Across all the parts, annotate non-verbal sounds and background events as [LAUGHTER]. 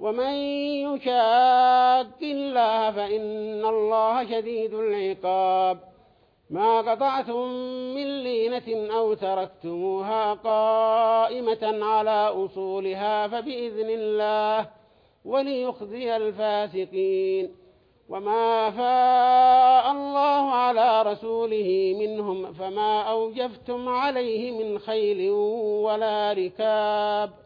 ومن يشاق الله فإن الله شديد العقاب. ما قطعتم من لينة أو تركتموها قائمة على أصولها فبإذن الله وليخزي الفاسقين. وما فاء الله على رسوله منهم فما أوجفتم عليه من خيل ولا ركاب.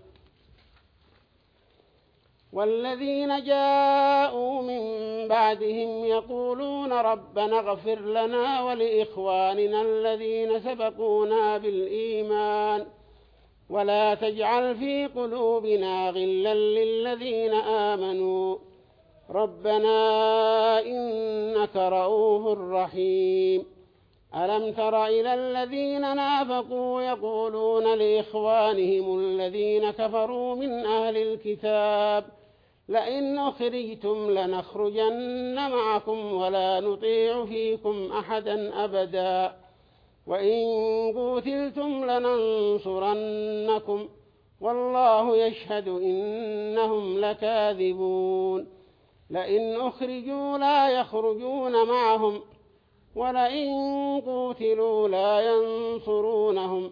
والذين جاءوا من بعدهم يقولون ربنا اغفر لنا ولإخواننا الذين سبقونا بالإيمان ولا تجعل في قلوبنا غلا للذين آمنوا ربنا إنك رؤوف رحيم. ألم تر إلى الذين نافقوا يقولون لإخوانهم الذين كفروا من أهل الكتاب لئن أخرجتم لنخرجن معكم ولا نطيع فيكم أحدا أبدا. وإن قتلتم لننصرنكم والله يشهد إنهم لكاذبون. لئن أخرجوا لا يخرجون معهم ولئن قتلوا لا ينصرونهم.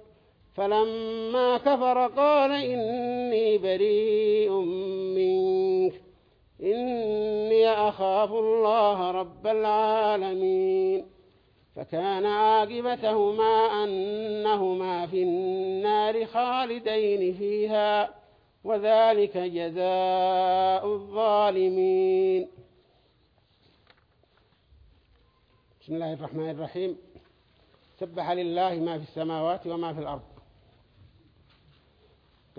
فلما كفر قال إني بريء منك. إني أخاف الله رب العالمين. فكان عاقبتهما أنهما في النار خالدين فيها وذلك جزاء الظالمين. بسم الله الرحمن الرحيم. سبح لله ما في السماوات وما في الأرض.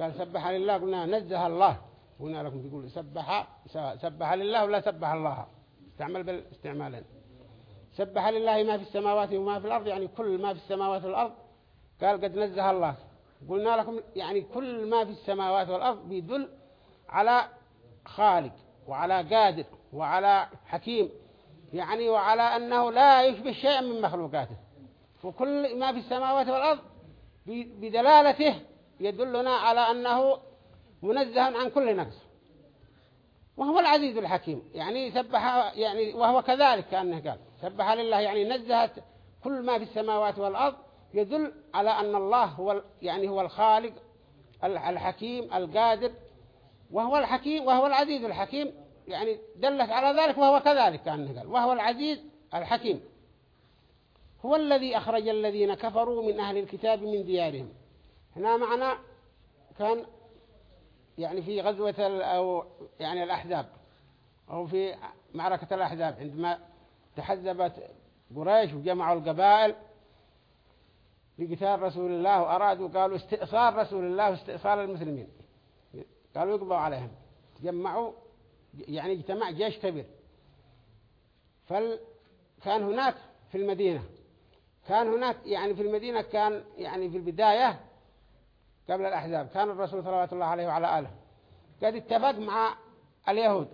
قال سبح لله قلنا نزه الله. هنا لكم تقول سبح سبح لله ولا سبح الله؟ استعمل بالاستعمالين سبح لله ما في السماوات وما في الأرض يعني كل ما في السماوات والأرض. قال قد نزه الله. قلنا لكم يعني كل ما في السماوات والأرض بيدل على خالق وعلى قادر وعلى حكيم يعني وعلى أنه لا يشبه شيئا من مخلوقاته. وكل ما في السماوات والأرض بدلالته يدلنا على أنه منزه عن كل نقص وهو العزيز الحكيم. يعني سبح يعني وهو كذلك كأنه قال سبح لله يعني نزهت كل ما في السماوات والأرض. يدل على أن الله هو يعني هو الخالق الحكيم القادر. وهو الحكيم وهو العزيز الحكيم. يعني دلت على ذلك وهو كذلك كأنه قال. وهو العزيز الحكيم. هو الذي أخرج الذين كفروا من أهل الكتاب من ديارهم. هنا معنا كان يعني في غزوة أو يعني الأحزاب أو في معركة الأحزاب عندما تحزبت قريش وجمعوا القبائل لقتال رسول الله وأرادوا قالوا استئصال رسول الله واستئصال المسلمين. قالوا يقضوا عليهم. تجمعوا يعني اجتمع جيش كبير. فكان هناك في المدينة كان هناك يعني في المدينة كان يعني في البداية قبل الأحزاب. كان الرسول صلى الله عليه وعلى آله. قد اتفق مع اليهود.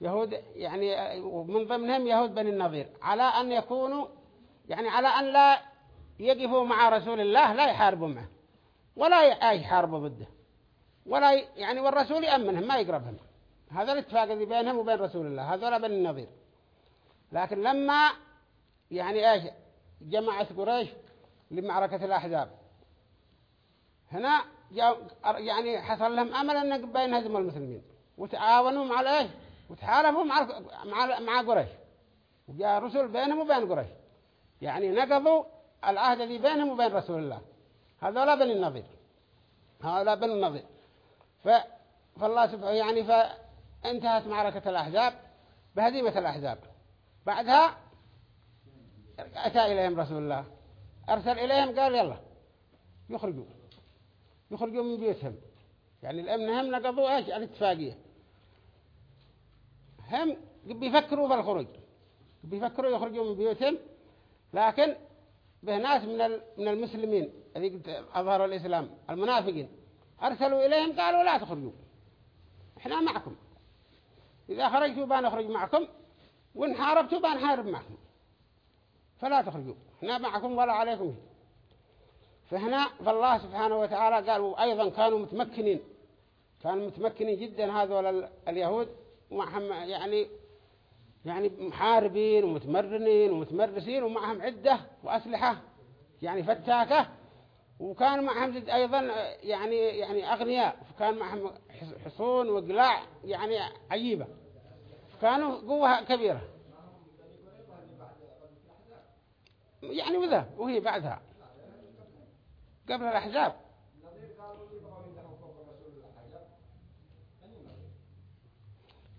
يهود يعني من ضمنهم يهود بني النظير على أن يكونوا يعني على أن لا يقفوا مع رسول الله لا يحاربوا معه. ولا يحاربوا ضده. ولا يعني والرسول يأمنهم ما يقربهم هذا الاتفاق الذي بينهم وبين رسول الله. هذول بني النظير لكن لما يعني إيش؟ جمعت قريش لمعركة الأحزاب. هنا يعني حصل لهم أمل أن بينهزم المسلمين. وتعاونوا مع الايش وتحالفوا مع مع مع قريش. وجاء رسل بينهم وبين قريش. يعني نقضوا العهد الذي بينهم وبين رسول الله. هذا بني النظير هذا بني النظير ف فالله سبحانه يعني فانتهت معركة الأحزاب بهزيمة الأحزاب. بعدها أتى إليهم رسول الله. أرسل إليهم قال يلا يخرجوا. يخرجوا من بيوتهم يعني الأمن هم نقضوا إيش؟ الاتفاقية. هم بيفكروا في الخروج بيفكروا يخرجوا من بيوتهم لكن به ناس من من المسلمين الذي أظهروا الإسلام المنافقين أرسلوا إليهم قالوا لا تخرجوا. إحنا معكم. إذا خرجتوا بنخرج معكم وإن حاربتوا بنحارب معكم. فلا تخرجوا. إحنا معكم ولا عليكم. فهنا فالله سبحانه وتعالى قال وأيضا كانوا متمكنين. كانوا متمكنين جدا هذول اليهود ومعهم يعني يعني محاربين ومتمرنين ومتمرسين ومعهم عدة وأسلحة يعني فتاكة. وكان معهم أيضا يعني يعني أغنياء. وكان معهم حصون وقلاع يعني عجيبة. كانوا قوة كبيرة. يعني وذا وهي بعدها. قبل الأحزاب.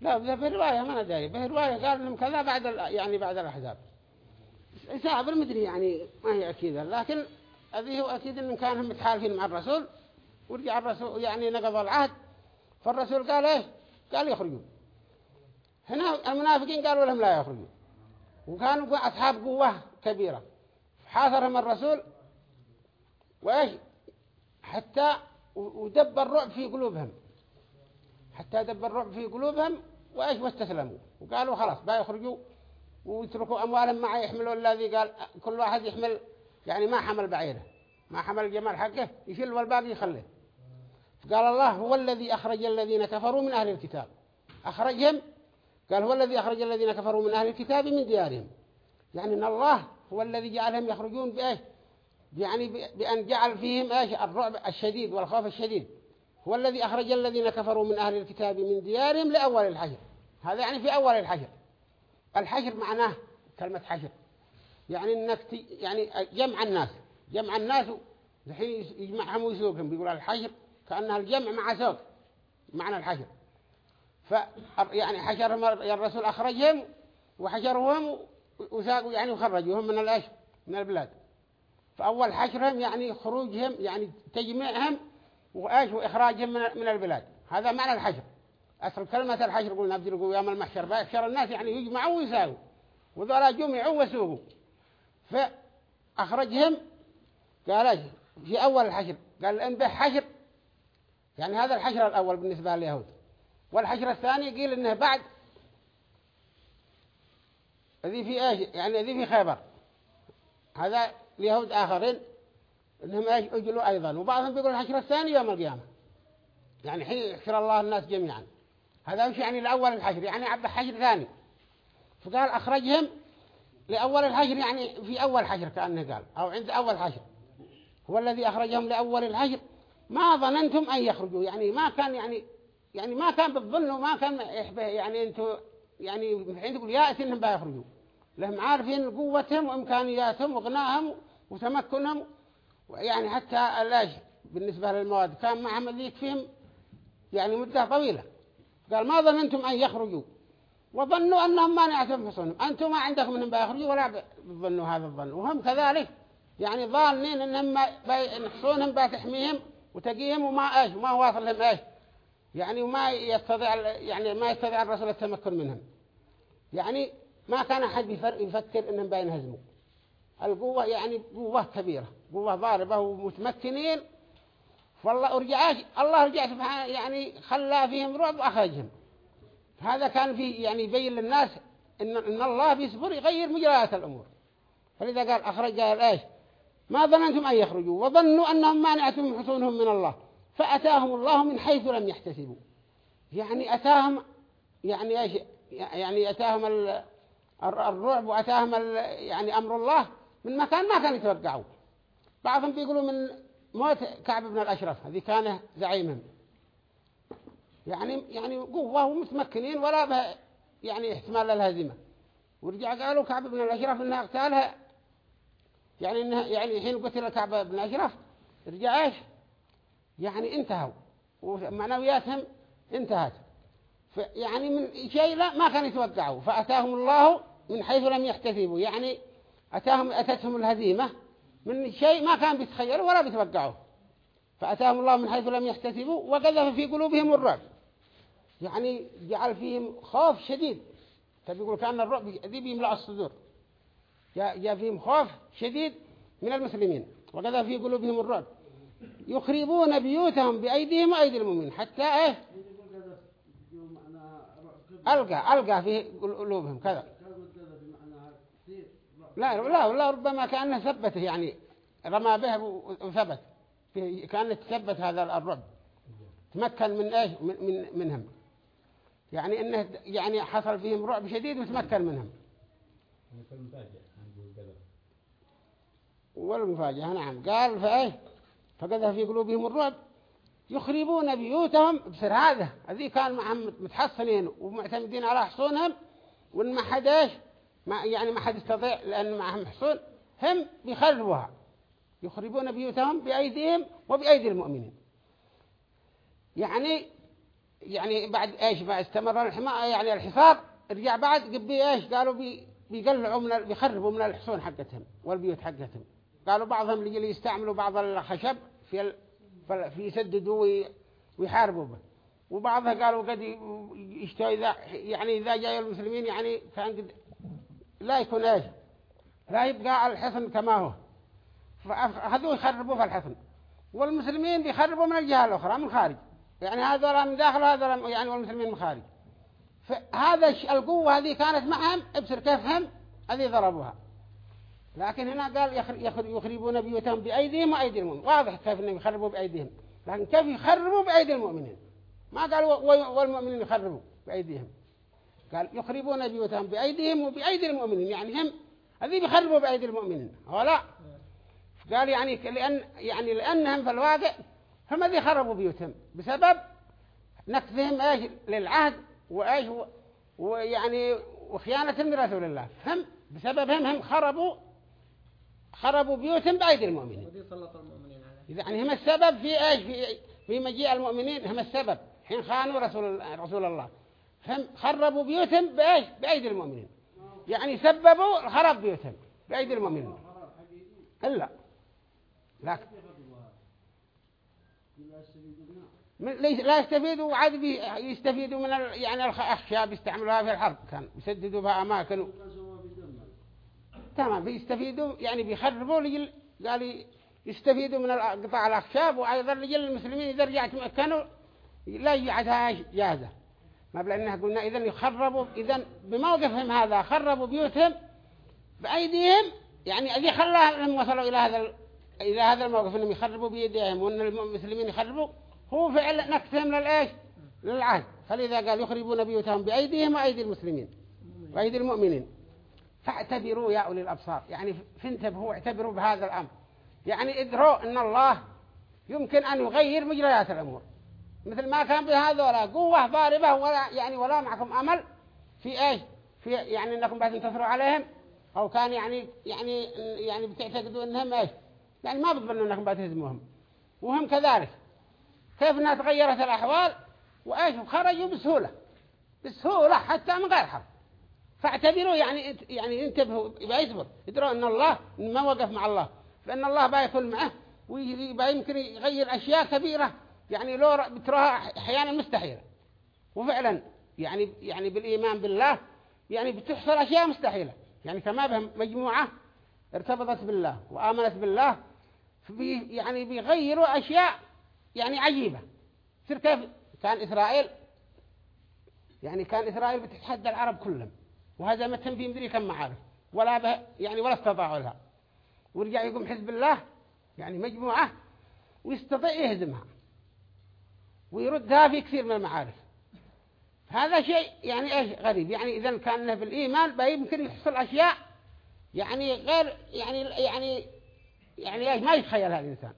لا ده برواية ما ندري برواية قال لهم كذا بعد يعني بعد الأحزاب. إسابر مدري يعني ما هي أكيدة لكن هذه هو أكيد إن كانهم متحالفين مع الرسول. ورجع الرسول يعني نقض العهد. فالرسول قال إيه قال يخرجوا هنا المنافقين قالوا لهم لا يخرجوا وكانوا أصحاب قوة كبيرة. حاصرهم الرسول وإيش؟ حتى ودب الرعب في قلوبهم. حتى دب الرعب في قلوبهم وإيش؟ واستسلموا. وقالوا خلاص بيخرجوا ويتركوا أموالهم معه يحملوا الذي قال كل واحد يحمل يعني ما حمل بعيره ما حمل الجمال حقه يشيل والباقي يخليه. قال الله هو الذي أخرج الذين كفروا من أهل الكتاب. أخرجهم؟ قال هو الذي أخرج الذين كفروا من أهل الكتاب من ديارهم. يعني أن الله هو الذي جعلهم يخرجون بإيش؟ يعني بأن جعل فيهم إيش؟ الرعب الشديد والخوف الشديد. هو الذي أخرج الذين كفروا من أهل الكتاب من ديارهم لأول الحجر هذا يعني في أول الحجر الحجر معناه كلمة حجر يعني إنك يعني جمع الناس. جمع الناس الحين يجمعهم ويسوقهم. بيقول الحشر كأنها الجمع مع سوق. معنى الحشر. ف يعني حشرهم الرسول أخرجهم وحشرهم وساقوا يعني وخرجوهم من الأش من البلاد. فأول حشرهم يعني خروجهم يعني تجميعهم وإيش وإخراجهم من البلاد. هذا معنى الحشر. أصل كلمة الحشر قلنا بيقولوا يوم المحشر. بيحشر الناس يعني يجمعوا ويساووا. وذولا جمعوا وسوقوا فأخرجهم قال إيش؟ في أول الحشر. قال إن به حشر. يعني هذا الحشر الأول بالنسبة لليهود. والحشر الثاني قيل إنه بعد. ذي في إيش؟ يعني ذي في خيبر. هذا اليهود آخرين إنهم إيش؟ أجلوا أيضا. وبعضهم بيقول الحشر الثاني يوم القيامة. يعني حين يحشر الله الناس جميعا. هذا مش يعني الأول الحشر؟ يعني عبد حشر ثاني. فقال أخرجهم لأول الحشر يعني في أول حشر كأنه قال أو عند أول حشر. هو الذي أخرجهم لأول الحشر. ما ظننتم أن يخرجوا. يعني ما كان يعني يعني ما كان بالظن وما كان يعني أنتوا يعني تقول يأس إنهم بيخرجوا. لهم عارفين قوتهم وإمكانياتهم وغناهم وتمكنهم يعني حتى اللاش بالنسبة للمواد. كان معهم اللي يكفيهم يعني مدة طويلة. قال ما ظننتم أن يخرجوا. وظنوا أنهم ما نعتم أنتم ما عندكم منهم بيخرجوا ولا بظنوا هذا الظن. وهم كذلك. يعني ظانين إنهم ينحصونهم بتحميهم وتقيهم وما إيش وما واصل لهم إيش. يعني وما يستطيع يعني ما يستطيع الرسول التمكن منهم. يعني ما كان أحد يفكر إنهم بينهزموا. القوة يعني قوة كبيرة قوة ضاربة ومتمكنين. فالله ارجعاش الله رجع سبحانه يعني خلى فيهم رعب وأخرجهم. هذا كان فيه يعني يبين للناس إن, إن الله بيصبر يغير مجريات الأمور. فلذا قال أخرج قال إيش ما ظننتم أن يخرجوا وظنوا أنهم مانعتهم حصونهم من الله فأتاهم الله من حيث لم يحتسبوا. يعني أتاهم يعني إيش؟ يعني أتاهم الرعب وأتاهم يعني أمر الله من مكان ما كانوا يتوقعوا بعضهم بيقولوا من موت كعب بن الأشرف هذه كان زعيمهم يعني يعني قوة ومتمكنين ولا به يعني احتمال للهزيمة. ورجع قالوا كعب بن الأشرف إنها اقتالها. يعني إنها يعني حين قتل كعب بن أشرف رجع إيش؟ يعني انتهوا. ومعنوياتهم انتهت. يعني من شيء لا ما كانوا يتوقعوا فأتاهم الله من حيث لم يحتسبوا. يعني أتاهم أتتهم الهزيمة من شيء ما كان بيتخيلوا ولا بيتوقعوا فأتاهم الله من حيث لم يحتسبوا وقذف في قلوبهم الرعب. يعني جعل فيهم خوف شديد. تبي كأن الرعب ذي بيملأ الصدور. جاء فيهم خوف شديد من المسلمين وقذف في قلوبهم الرعب. يخربون بيوتهم بأيديهم وأيدي المؤمنين. حتى إيه ألقى ألقى في قلوبهم. كذا. لا لا لا ربما كأنه ثبته يعني رمى به وثبت. كأنه تثبت هذا الرعب تمكن من إيش؟ من, من منهم. يعني إنه يعني حصل فيهم رعب شديد وتمكن منهم. والمفاجأة نعم. قال فايه فقذف في قلوبهم الرعب. يخربون بيوتهم بسر هذا. هذه كان معهم متحصنين ومعتمدين على حصونهم. وان ما حد إيش؟ ما يعني ما حد يستطيع لأن معهم حصون هم بيخربوها. يخربون بيوتهم بأيديهم وبأيدي المؤمنين. يعني يعني بعد إيش بعد استمر الحماء يعني الحصار رجع بعد قبي إيش؟ قالوا بي بيقلعوا من بيخربوا من الحصون حقتهم والبيوت حقتهم. قالوا بعضهم اللي يستعملوا بعض الخشب في ال... في يسددوا ويحاربوا به. وبعضها قالوا قد يشتوا إذا يعني إذا جاء المسلمين يعني كان قد لا يكون إيش؟ لا يبقى الحصن كما هو. فهذول يخربوا في الحصن. والمسلمين بيخربوا من الجهة الأخرى من خارج يعني هذا من داخل هذا يعني والمسلمين من خارج. فهذا القوة هذه كانت معهم ابصر كيف هم هذه ضربوها. لكن هنا قال يخربون بيوتهم بأيديهم وأيدي المؤمنين واضح كيف إنهم يخربوا بأيديهم. لكن كيف يخربوا بأيدي المؤمنين؟ ما قال والمؤمنين يخربوا بأيديهم. قال يخربون بيوتهم بأيديهم وبأيدي المؤمنين يعني هم هذه بيخربوا بأيدي المؤمنين ولا قال يعني لأن يعني لأنهم في الواقع هم الذي خربوا بيوتهم بسبب نكثهم إيش؟ للعهد وإيش؟ ويعني وخيانة لرسول الله. هم بسببهم هم خربوا خربوا بيوتهم بأيدي المؤمنين. يعني هم السبب في إيش؟ في في مجيء المؤمنين هم السبب. حين خانوا رسول رسول الله. هم خربوا بيوتهم بايش بأيدي المؤمنين. يعني سببوا خرب بيوتهم بأيدي المؤمنين. إلا. لكن لا يستفيدوا عاد يستفيدوا من يعني الأخشاب يستعملوها في الحرب. كان يسددوا بها أماكن. تمام. بيستفيدوا يعني بيخربوا لجل قال يستفيدوا من قطاع الأخشاب وأيضا لجل المسلمين إذا رجعت مكانوا لا يجعتها جاهزة. ما بلأنها قلنا إذا يخربوا إذا بموقفهم هذا خربوا بيوتهم بأيديهم يعني أذي خلاهم وصلوا إلى هذا إلى هذا الموقف أنهم يخربوا بيديهم وأن المسلمين يخربوا. هو فعل نكتهم للإيش؟ للعهد. فلذا قال يخربون بيوتهم بأيديهم وأيدي المسلمين وأيدي المؤمنين. فاعتبروا يا أولي الأبصار. يعني فانتبهوا اعتبروا بهذا الأمر. يعني ادروا أن الله يمكن أن يغير مجريات الأمور. مثل ما كان بهذا ولا قوة ضاربة ولا يعني ولا معكم أمل. في إيش؟ في يعني أنكم بعد عليهم؟ أو كان يعني يعني يعني بتعتقدوا أنهم إيش؟ يعني ما بتظنوا أنكم بعد تهزموهم. وهم كذلك. كيف إنها تغيرت الأحوال؟ وإيش؟ خرجوا بسهولة. بسهولة حتى من غير حرب. فاعتبروا يعني يعني انتبهوا يبقى يدروا أن الله ما وقف مع الله. فإن الله بيكون معه ويبقى يمكن يغير أشياء كبيرة. يعني لو بتراها أحيانا مستحيلة. وفعلا يعني يعني بالإيمان بالله يعني بتحصل أشياء مستحيلة. يعني كما بهم مجموعة ارتبطت بالله وآمنت بالله يعني بيغيروا أشياء يعني عجيبة. تصير كيف؟ كان إسرائيل يعني كان إسرائيل بتتحدى العرب كلهم وهزمتهم في مدري كم معارف ولا به يعني ولا استطاعوا لها. ورجع يقوم حزب الله يعني مجموعة ويستطيع يهزمها. ويردها في كثير من المعارف. هذا شيء يعني إيش؟ غريب. يعني إذا كان في الإيمان يمكن يحصل أشياء يعني غير يعني يعني يعني إيش؟ ما يتخيلها الإنسان.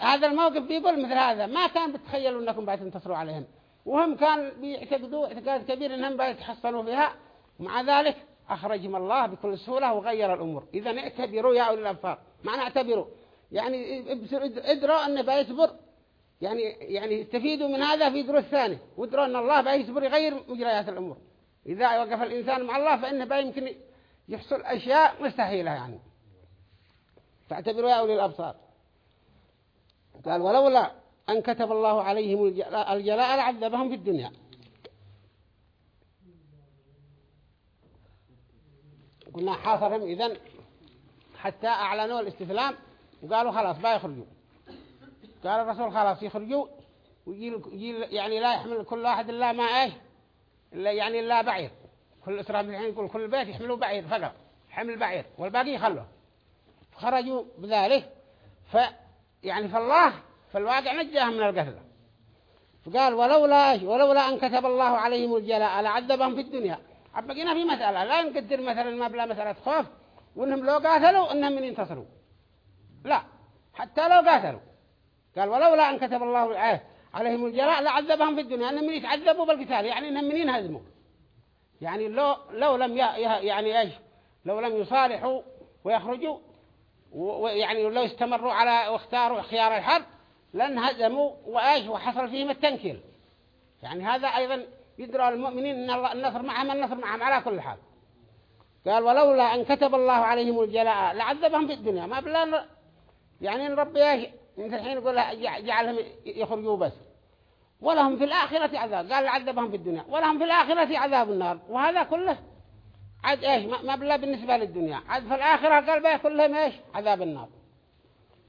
هذا الموقف بيقول مثل هذا. ما كان بتخيلوا إنكم بتنتصروا عليهم. وهم كان بيعتقدوا اعتقاد كبير إنهم بيتحصنوا فيها ومع ذلك أخرجهم الله بكل سهولة وغير الأمور. إذا اعتبروا يا أولي الأبصار. معنى اعتبروا. يعني ادروا انه بيصبر يعني يعني استفيدوا من هذا في دروس ثانية وادروا أن الله بيصبر يغير مجريات الأمور. إذا وقف الإنسان مع الله فانه يمكن يحصل أشياء مستحيلة يعني. فاعتبروا يا أولي الأبصار. قال ولولا أن كتب الله عليهم الجلاء لعذبهم في الدنيا. قلنا حاصرهم إذن حتى أعلنوا الاستسلام. وقالوا خلاص با يخرجوا قال الرسول خلاص يخرجوا ويجي يعني لا يحمل كل واحد إلا ما إيش إلا يعني إلا بعير. كل أسرة الحين يقول كل بيت يحملوا بعير فقط. حمل بعير. والباقي يخلوه خرجوا بذلك. ف يعني فالله في الواقع نجاهم من القتل فقال ولولا ولولا أن كتب الله عليهم الجلاء لعذبهم في الدنيا. بقينا في مسألة. لا نقدر مثلا ما بلا مسألة خوف. وإنهم لو قاتلوا إنهم من ينتصروا. لا. حتى لو قاتلوا. قال ولولا أن كتب الله عليهم الجلاء لعذبهم في الدنيا. أنهم من يتعذبوا بالقتال يعني إنهم من ينهزموا يعني لو لو لم يعني إيش؟ لو لم يصالحوا ويخرجوا ويعني لو استمروا على واختاروا خيار الحرب لانهزموا وإيش؟ وحصل فيهم التنكيل. يعني هذا أيضا يدرى المؤمنين أن النصر معهم النصر معهم على كل حال. قال ولولا أن كتب الله عليهم الجلاء لعذبهم في الدنيا. ما بلا يعني ربي مثل الحين يقول جعلهم يخرجوا بس. ولهم في الآخرة عذاب. قال لعذبهم في الدنيا. ولهم في الآخرة عذاب النار. وهذا كله عاد إيش ما بلا بالنسبة للدنيا. عاد في الآخرة قال بيه كلهم إيش؟ عذاب النار.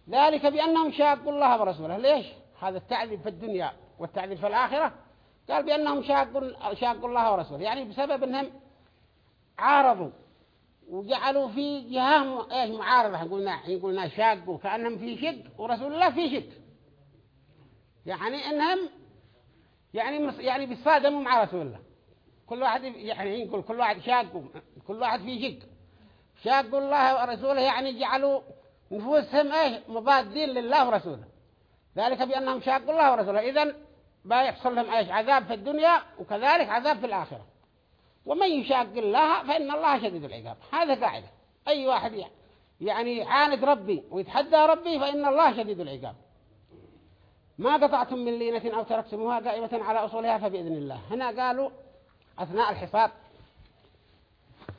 ذلك بأنهم شاقوا الله ورسوله. ليش؟ هذا التعذيب في الدنيا والتعذيب في الآخرة. قال بأنهم شاقوا الله ورسوله. يعني بسبب أنهم عارضوا. وجعلوا في جهة إيش معارضة قلنا قلنا شاقوا كأنهم في شق ورسول الله في شق. يعني إنهم يعني يعني بيصادموا مع رسول الله. كل واحد يعني يقول كل واحد شاقوا كل واحد في شق. شاقوا الله ورسوله يعني جعلوا نفوسهم إيه مضادين لله ورسوله. ذلك بأنهم شاقوا الله ورسوله. إذن بيحصل لهم إيش؟ عذاب في الدنيا وكذلك عذاب في الآخرة. ومن يشاق الله فإن الله شديد العقاب. هذا قاعدة أي واحد يعني يعني يعاند ربي ويتحدى ربي فإن الله شديد العقاب. ما قطعتم من لينة أو تركتموها قائمة على أصولها فبإذن الله. هنا قالوا أثناء الحصار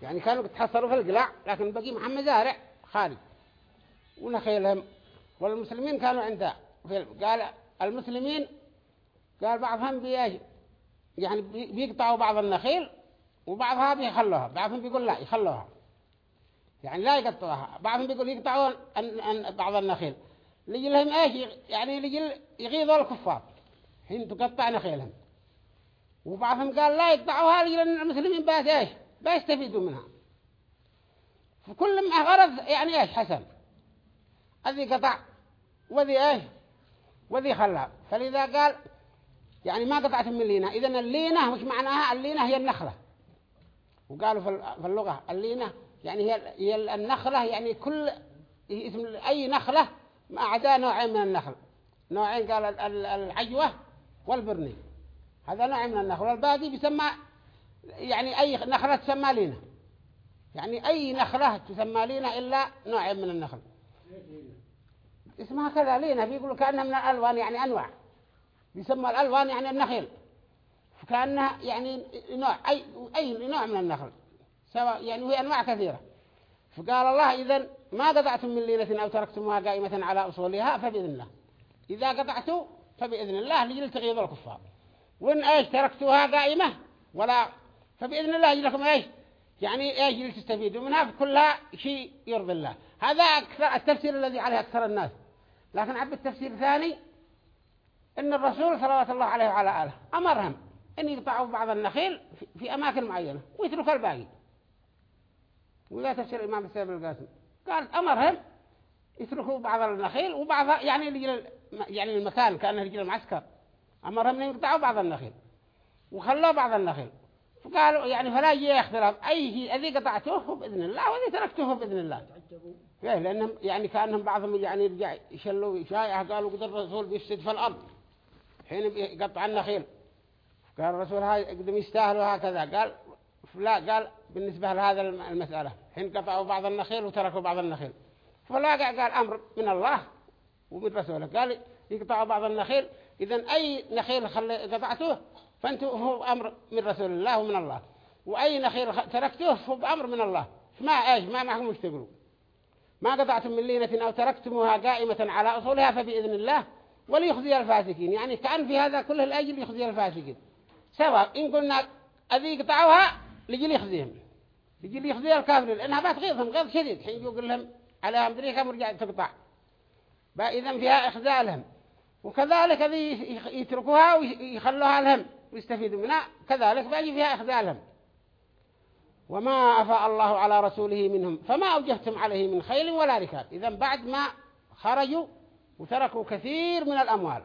يعني كانوا يتحصروا في القلاع لكن بقي مع مزارع خارج ونخيلهم والمسلمين كانوا عندها. قال المسلمين قال بعضهم بيش يعني بيقطعوا بعض النخيل وبعضها بيخلوها بعضهم بيقول لا يخلوها. يعني لا يقطعوها. بعضهم بيقول يقطعون بعض النخيل. لجي لهم إيش؟ يعني لجي يغيظوا الكفار. حين تقطع نخيلهم. وبعضهم قال لا يقطعوها لجي المسلمين بس إيش؟ بيستفيدوا منها. فكل ما غرض يعني إيش؟ حسن. الذي قطع وذي إيش؟ وذي خلها فلذا قال يعني ما قطعت من اللينة إذن اللينة مش معناها اللينة هي النخلة. وقالوا في اللغة اللينة يعني هي النخلة يعني كل اسم أي نخلة ما عدا نوعين من النخل. نوعين قال العجوة والبرني. هذا نوع من النخل. والباقي بيسمى يعني أي نخلة تسمى لينة. يعني أي نخلة تسمى لينة إلا نوعين من النخل. اسمها كذا لينة بيقولوا كأنها من الألوان يعني أنواع. يسمى الألوان يعني النخيل. فكأنها يعني نوع أي أي نوع من النخل. سواء يعني هي أنواع كثيرة. فقال الله إذا ما قطعتم من ليلة أو تركتموها قائمة على أصولها فبإذن الله. إذا قطعتوا فبإذن الله لجل تغيظ الكفار. وإن إيش تركتوها قائمة ولا فبإذن الله لكم إيش؟ يعني إيش تستفيدوا منها؟ كلها شيء يرضي الله. هذا أكثر التفسير الذي عليه أكثر الناس. لكن عبد التفسير ثاني إن الرسول صلى الله عليه وعلى آله أمرهم أن يقطعوا بعض النخيل في أماكن معينة ويتركوا الباقي. ولا تفسير الإمام السيد القاسم. قال أمرهم يتركوا بعض النخيل وبعض يعني رجل يعني المكان كأنه رجل المعسكر أمرهم أن يقطعوا بعض النخيل وخلوا بعض النخيل. فقالوا يعني فلا يجي اختلاف أي شيء. الذي قطعته بإذن الله والذي تركته بإذن الله. إيه لأنهم يعني كأنهم بعضهم يعني يرجع يشلوا شائعة قالوا قدر الرسول بيفسد في الأرض. حين يقطع النخيل. قال الرسول قدم يستاهلوا هكذا. قال لا قال بالنسبة لهذا المسألة. حين قطعوا بعض النخيل وتركوا بعض النخيل. فلا قال أمر من الله ومن رسوله. قال يقطعوا بعض النخيل. إذا أي نخيل خلي قطعته فأنتوا هو أمر من رسول الله ومن الله. وأي نخيل تركته هو بأمر من الله. ما إيش ما معكم مش تقولوا؟ ما قطعتم من لينة أو تركتموها قائمة على أصولها فبإذن الله وليخزي الفاسقين. يعني كأن في هذا كله الأجل يخزي الفاسقين. سواء إن قلنا أذي يقطعوها لجل يخزيهم لجل يخزي الكافرين لأنها بتغيظهم غيظ شديد. حين يقول لهم على أمدري كم رجع تقطع إذا فيها إخزاء لهم وكذلك ذي يتركوها ويخلوها لهم ويستفيدوا منها. كذلك باجي فيها إخزاء لهم وما أفاء الله على رسوله منهم. فما أوجهتم عليه من خيل ولا ركاب. إذا بعد ما خرجوا وتركوا كثير من الأموال.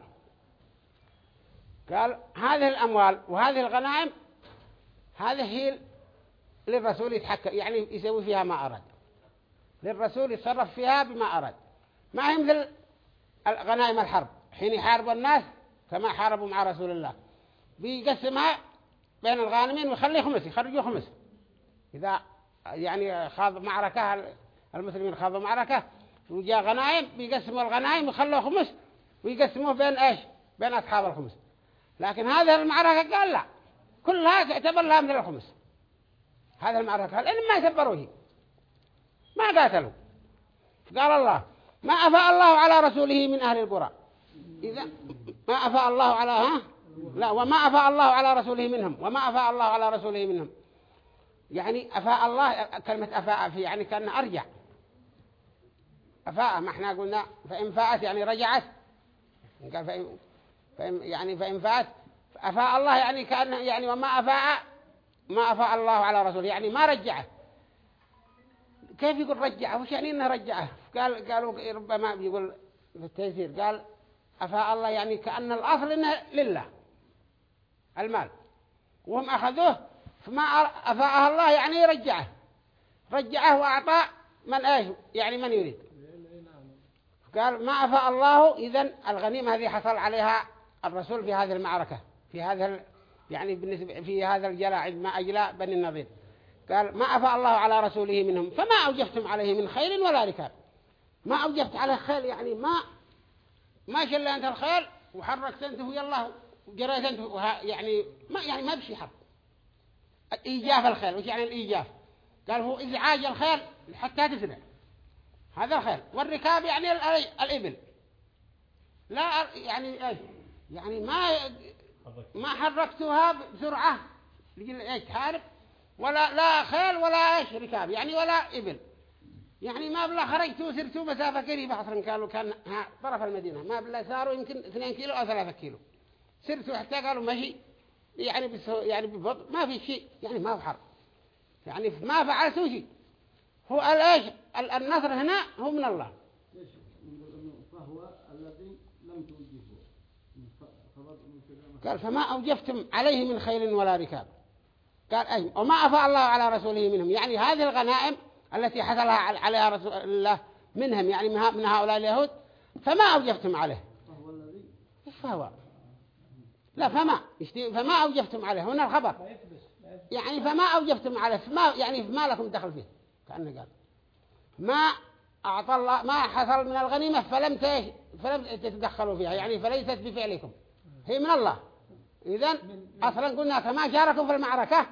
قال هذه الأموال وهذه الغنائم هذه هي للرسول يتحكم يعني يسوي فيها ما أراد. للرسول يتصرف فيها بما أراد. ما هي مثل غنائم الحرب. حين يحارب الناس كما حاربوا مع رسول الله. بيقسمها بين الغانمين ويخلي خمس يخرجوا خمس. إذا يعني خاض معركة المسلمين خاضوا معركة وجاء غنائم بيقسموا الغنائم ويخلوا خمس. ويقسموه بين إيش؟ بين أصحاب الخمس. لكن هذه المعركة قال لا. كلها تعتبر لها مثل الخمس. هذه المعركة لأن ما سبروه ما قاتلوا. قال الله ما أفاء الله على رسوله من أهل القرى. إذا ما أفاء الله على ها؟ لا وما أفاء الله على رسوله منهم. وما أفاء الله على رسوله منهم. يعني أفاء الله كلمة أفاء في يعني كان أرجع. أفاء ما إحنا قلنا فإن فاءت يعني رجعت. قال فإن, فإن يعني فإن فاءت أفاء الله يعني كأنه يعني وما أفاء ما أفاء الله على رسوله يعني ما رجعه. كيف يقول رجعه؟ وش يعني إنه رجعه؟ قال قالوا ربما يقول في التيسير قال أفاء الله يعني كأن الأصل إنه لله المال. وهم أخذوه فما أفاءه الله يعني رجعه. رجعه وأعطى من إيش؟ يعني من يريد. قال ما أفاء الله إذن الغنيمة هذه حصل عليها الرسول في هذه المعركة في هذا يعني بالنسبة في هذا الجلاء عندما أجلاء بني النظير قال ما أفاء الله على رسوله منهم فما أوجفتم عليه من خيل ولا ركاب. ما أوجبت عليه خيل يعني ما ما شل أنت الخيل وحركت أنت ويلا وجريت أنت يعني ما يعني ما بشي حرب. إيجاف الخيل وش يعني الإيجاف؟ قال هو إزعاج الخيل حتى تسرع. هذا الخيل والركاب يعني الإبل. لا يعني إيش؟ يعني ما ما حركتها بسرعة إيش تحارب ولا لا خيل ولا إيش ركاب يعني ولا إبل. يعني ما بلا خرجتوا وسرتوا مسافة قريبة أصلا قالوا كان طرف المدينة ما بلا صاروا يمكن 2 كيلو أو 3 كيلو. سرتوا حتى قالوا مشي يعني بس يعني ببطء ما في شيء يعني ما في حرب. يعني ما فعلتوا شيء. هو الايش النصر هنا هو من الله فهو الذي لم قال فما أوجفتم عليه من خيل ولا ركاب. قال أي وما أفاء الله على رسوله منهم. يعني هذه الغنائم التي حصلها عليها رسول الله منهم يعني من هؤلاء اليهود فما أوجفتم عليه؟ فهو. لا فما. فما أوجفتم عليه؟ هنا الخبر. يعني فما أوجفتم عليه؟ فما يعني فما لكم دخل فيه؟ كأنه قال. ما أعطى الله ما حصل من الغنيمة فلم فلم تتدخلوا فيها يعني فليست بفعلكم. هي من الله. إذن أصلا قلنا كما شاركوا في المعركة؟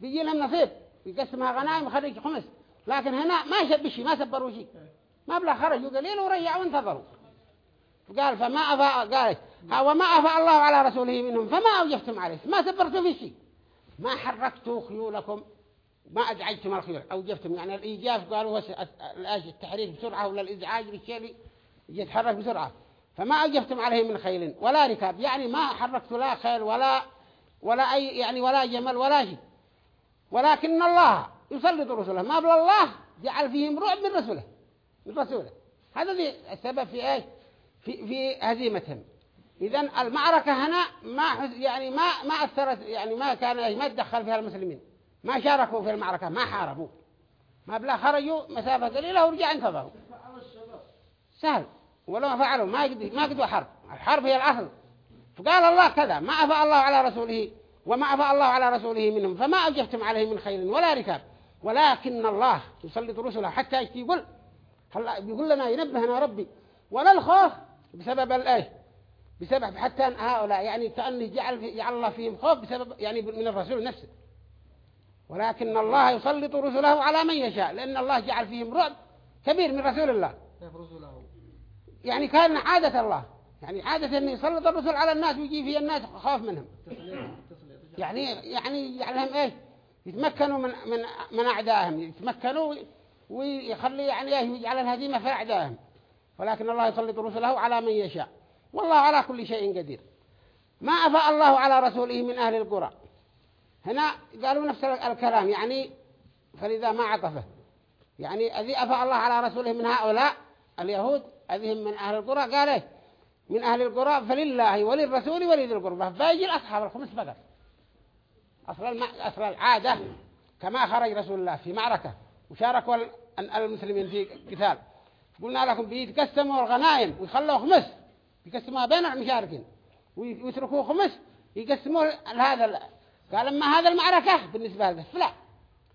بيجي لهم نصيب. يقسمها غنائم وخرج خمس. لكن هنا ما شبشي ما سبروا شيء. ما بلا خرجوا قليل وريعوا وانتظروا. قال فما أفاء قال وما أفاء الله على رسوله منهم فما أوجفتم عليه. ما سبرتوا في شيء. ما حركتوا خيولكم. ما أزعجتم الخيول. أوجفتم. يعني الإيجاف قالوا التحريك بسرعة ولا الإزعاج بالشيء يتحرك بسرعة. فما أوجفتم عليه من خيل ولا ركاب. يعني ما حركتوا لا خيل ولا ولا أي يعني ولا جمل ولا شيء. ولكن الله يسلط رسله. ما بل الله جعل فيهم رعب من رسوله من رسوله. هذا السبب في إيش؟ في في هزيمتهم. اذا المعركة هنا ما يعني ما ما أثرت يعني ما كان ما تدخل فيها المسلمين. ما شاركوا في المعركة ما حاربوا. ما بلا خرجوا مسافة قليلة ورجع انتظروا. [LAUGHS] سهل. ولو فعلوا ما قد ما قدوا حرب. الحرب هي الأصل. فقال الله كذا. ما افاء الله على رسوله وما افاء الله على رسوله منهم فما اوجفتم عليه من خيل ولا ركاب. ولكن الله يسلط رسله حتى يقول بيقول لنا ينبهنا ربي. ولا الخوف بسبب الايه بسبب حتى هؤلاء يعني كأنه جعل, جعل الله فيهم خوف بسبب يعني من الرسول نفسه. ولكن الله يسلط رسله على من يشاء لأن الله جعل فيهم رعب كبير من رسول الله. يعني كان عادة الله. يعني عادة أن يسلط الرسل على الناس ويجي في الناس خوف منهم. يعني يعني يعلم إيش؟ يتمكنوا من من من أعدائهم. يتمكنوا ويخلي يعني يجعل الهزيمة في أعدائهم. ولكن الله يسلط رسله على من يشاء. والله على كل شيء قدير. ما أفاء الله على رسوله من أهل القرى. هنا قالوا نفس الكلام. يعني فلذا ما عطفه. يعني أذي أفاء الله على رسوله من هؤلاء اليهود أذيهم من أهل القرى قال إيه؟ من أهل القرى فلله وللرسول ولذي القربى. فيجي الأصحاب الخمس فقط. أصل, أصل العادة كما خرج رسول الله في معركة وشاركوا المسلمين في قتال. قلنا لكم بيتقسموا الغنائم ويخلوا خمس. يقسموها بين المشاركين. ويتركوا خمس. يقسموا هذا قال أما هذا المعركة بالنسبة له فلا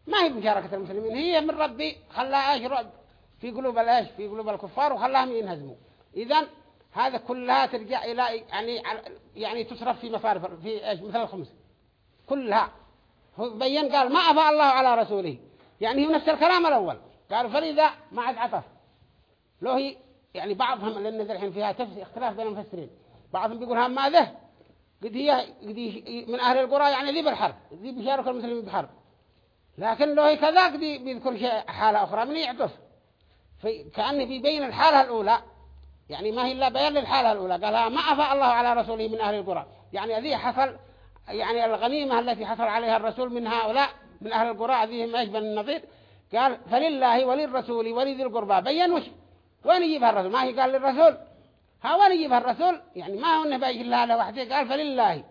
ما هي مشاركة المسلمين؟ هي من ربي خلاها رعب في قلوب الإيش؟ في قلوب الكفار وخلاهم ينهزموا. اذا هذا كلها ترجع إلى يعني يعني تصرف في مصارف في إيش؟ مثل الخمس. كلها. بين قال ما أفاء الله على رسوله. يعني هو نفس الكلام الأول. قالوا فلذا ما عاد عطف. لو هي يعني بعضهم لأن الحين فيها اختلاف بين المفسرين. بعضهم بيقول هم ماذا؟ قد هي قد من أهل القرى يعني ذي بالحرب. ذي بيشارك المسلمين بحرب. لكن لو هي كذا قد بيذكر شيء حالة أخرى من يعطف. كأنه بيبين الحالة الأولى. يعني ما هي إلا بيان للحالة الأولى. قالها ما أفاء الله على رسوله من أهل القرى. يعني ذي حصل يعني الغنيمة التي حصل عليها الرسول من هؤلاء من أهل القرى ذيهم أجبن النظير. قال فلله وللرسول ولذي القربى. بين وش؟ وين يجيبها الرسول؟ ما هي قال للرسول. ها وين يجيبها الرسول؟ يعني ما هو النبي الله له وحده. قال فلله